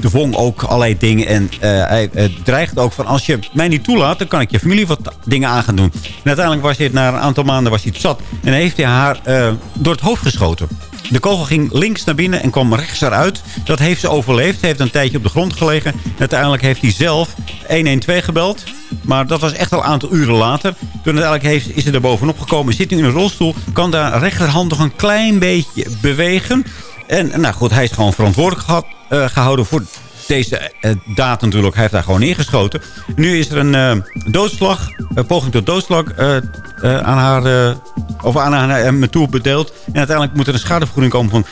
Speaker 7: dwong ook allerlei dingen. En eh, hij eh, dreigt ook van... Als je mij niet toelaat, dan kan ik je familie wat dingen aan gaan doen. En uiteindelijk was hij na een aantal maanden was hij zat. En heeft hij haar eh, door het hoofd geschoten. De kogel ging links naar binnen en kwam rechts eruit. Dat heeft ze overleefd. Ze heeft een tijdje op de grond gelegen. En uiteindelijk heeft hij zelf 112 gebeld. Maar dat was echt al een aantal uren later. Toen uiteindelijk heeft, is ze er bovenop gekomen. Zit nu in een rolstoel. Kan daar rechterhand nog een klein beetje bewegen. En nou goed, hij is gewoon verantwoordelijk gehad, eh, gehouden voor deze eh, daad natuurlijk. Hij heeft daar gewoon neergeschoten. Nu is er een eh, doodslag, een poging tot doodslag eh, aan haar, of aan haar uh, toe bedeeld. En uiteindelijk moet er een schadevergoeding komen van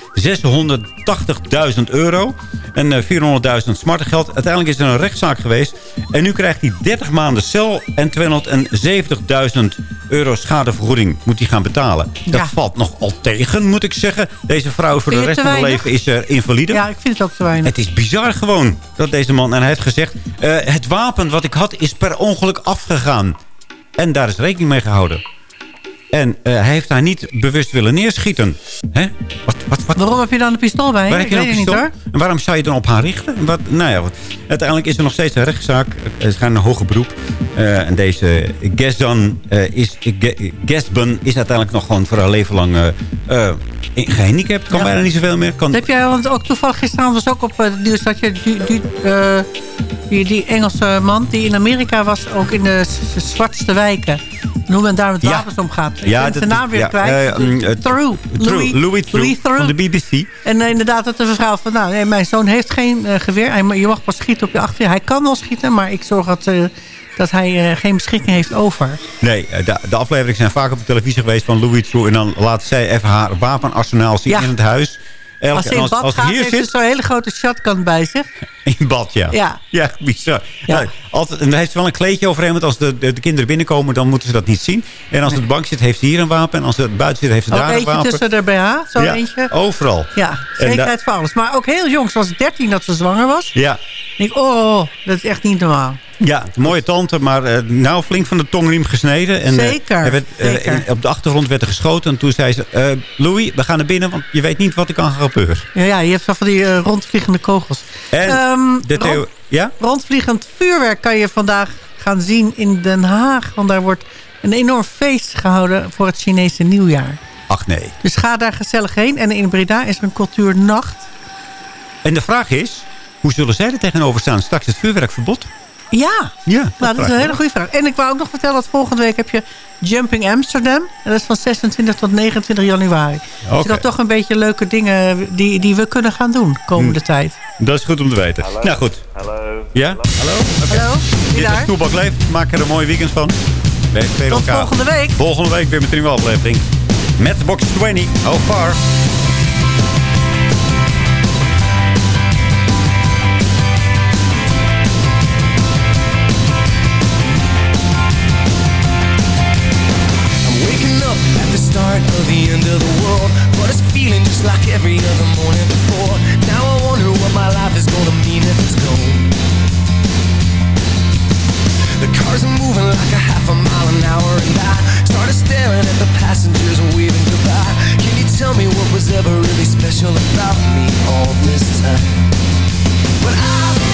Speaker 7: 680.000 euro. En eh, 400.000 smartengeld. Uiteindelijk is er een rechtszaak geweest. En nu krijgt hij 30 maanden cel en 270.000 euro schadevergoeding moet hij gaan betalen. Dat valt nogal tegen, moet ik zeggen. Deze vrouw voor de rest van haar leven is er invalide.
Speaker 4: Ja, ik vind het ook te weinig.
Speaker 7: Het is bizar gewoon dat deze man... En hij heeft gezegd... eh, het wapen wat ik had is per ongeluk afgegaan. En daar is rekening mee gehouden. En eh, hij heeft haar niet bewust willen neerschieten. Hè? Wat, wat, wat?
Speaker 4: Waarom heb je dan een pistool bij?
Speaker 7: Waar heb
Speaker 4: Ik
Speaker 7: je
Speaker 4: niet
Speaker 7: pistool?
Speaker 4: hoor.
Speaker 7: En waarom zou je dan op haar richten? Wat, nou ja, wat, uiteindelijk is er nog steeds een rechtszaak. Er gaat een hoger beroep. Eh, en deze Gesdan eh, is, Ge- Gesben is uiteindelijk nog gewoon voor haar leven lang eh, eh, gehandicapt. Kan bijna niet zoveel meer. Kan,
Speaker 4: heb jij, want ook toevallig gisteravond was ook op het nieuws dat je die, die, die, die Engelse man die in Amerika was, ook in de zwartste wijken. En hoe men daar met
Speaker 7: Ja.
Speaker 4: wapens omgaat.
Speaker 7: Ja, dat-
Speaker 4: zijn naam weer
Speaker 7: ja,
Speaker 4: kwijt.
Speaker 7: eh, mm, eh,
Speaker 4: True.
Speaker 7: Louis True, van de BBC.
Speaker 4: En eh, inderdaad, dat de vrouw van, nou, nee, mijn zoon heeft geen eh, geweer. Hij, je mag pas schieten op je achterweer. Hij kan wel schieten, maar ik zorg dat, eh, dat hij eh, geen beschikking heeft over.
Speaker 7: Nee, eh, de, de afleveringen zijn vaak op de televisie geweest van Louis True. En dan laat zij even haar wapenarsenaal zien
Speaker 4: Ja.
Speaker 7: in het huis. Elke-
Speaker 4: als ze in bad
Speaker 7: als
Speaker 4: gaat,
Speaker 7: hier
Speaker 4: heeft ze
Speaker 7: zit,
Speaker 4: zo'n hele grote shotgun bij zich. <laughs>
Speaker 7: in bad, ja.
Speaker 4: Ja.
Speaker 7: Ja, bizar. Ja. altijd, en daar heeft ze wel een kleedje overheen. Want als de, de, de kinderen binnenkomen, dan moeten ze dat niet zien. En als ze op de bank zit, heeft ze hier een wapen. En als ze buiten zit, heeft ze
Speaker 4: Ook
Speaker 7: daar een
Speaker 4: eentje
Speaker 7: wapen.
Speaker 4: tussen de BH, zo
Speaker 7: ja,
Speaker 4: eentje.
Speaker 7: overal.
Speaker 4: Ja, zekerheid voor alles. Maar ook heel jong, ze was 13 dat ze zwanger was.
Speaker 7: Ja.
Speaker 4: Ik denk, oh, dat is echt niet normaal.
Speaker 7: Ja, mooie tante, maar eh, nou flink van de tongriem gesneden. En, eh,
Speaker 4: Zeker,
Speaker 7: er werd, eh,
Speaker 4: zeker.
Speaker 7: in- op de achtergrond werd er geschoten. En toen zei ze, Louis, we gaan naar binnen, want je weet niet wat er kan gaan
Speaker 4: Ja, ja je hebt van die eh, rondvliegende kogels.
Speaker 7: En
Speaker 4: Ehm,
Speaker 7: de
Speaker 4: rond-
Speaker 7: ja?
Speaker 4: Rondvliegend vuurwerk kan je vandaag gaan zien in Den Haag. Want daar wordt een enorm feest gehouden voor het Chinese nieuwjaar.
Speaker 7: Ach nee.
Speaker 4: Dus ga daar gezellig heen. En in Breda is er een cultuurnacht.
Speaker 7: En de vraag is, hoe zullen zij er tegenover staan? Straks het vuurwerkverbod?
Speaker 4: Ja,
Speaker 7: Ja,
Speaker 4: nou, dat is
Speaker 7: vraag
Speaker 4: een hele goede vraag. En ik wou ook nog vertellen dat volgende week heb je Jumping Amsterdam. En dat is van 26 tot 29 januari. Dus
Speaker 7: Oké.
Speaker 4: dat toch een beetje leuke dingen die, die we kunnen gaan doen komende tijd.
Speaker 7: Dat is goed om te weten. Nou goed.
Speaker 15: Hallo.
Speaker 7: Ja? Hallo? Oké.
Speaker 4: Hallo, wie
Speaker 7: Dit is
Speaker 4: daar?
Speaker 7: Toebak Leeft. Maak er een mooi weekend van. Wij
Speaker 4: Tot
Speaker 7: elkaar.
Speaker 4: volgende week.
Speaker 7: Volgende week weer met een nieuwe aflevering. Met Box 20. How far?
Speaker 8: The of the end of the world. But it's feeling just like every other morning before. Now I wonder what my life is gonna mean if it's gone. The cars are moving like a half a mile an hour And I started staring at the passengers and waving goodbye. Can you tell me what was ever really special about me all this time? But I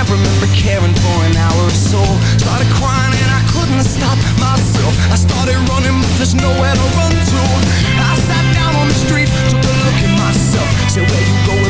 Speaker 8: can't remember caring for an hour or so. Started crying and I couldn't stop myself. I started running, but there's nowhere to run to. I sat down on the street, took a look at myself. Said, where you going,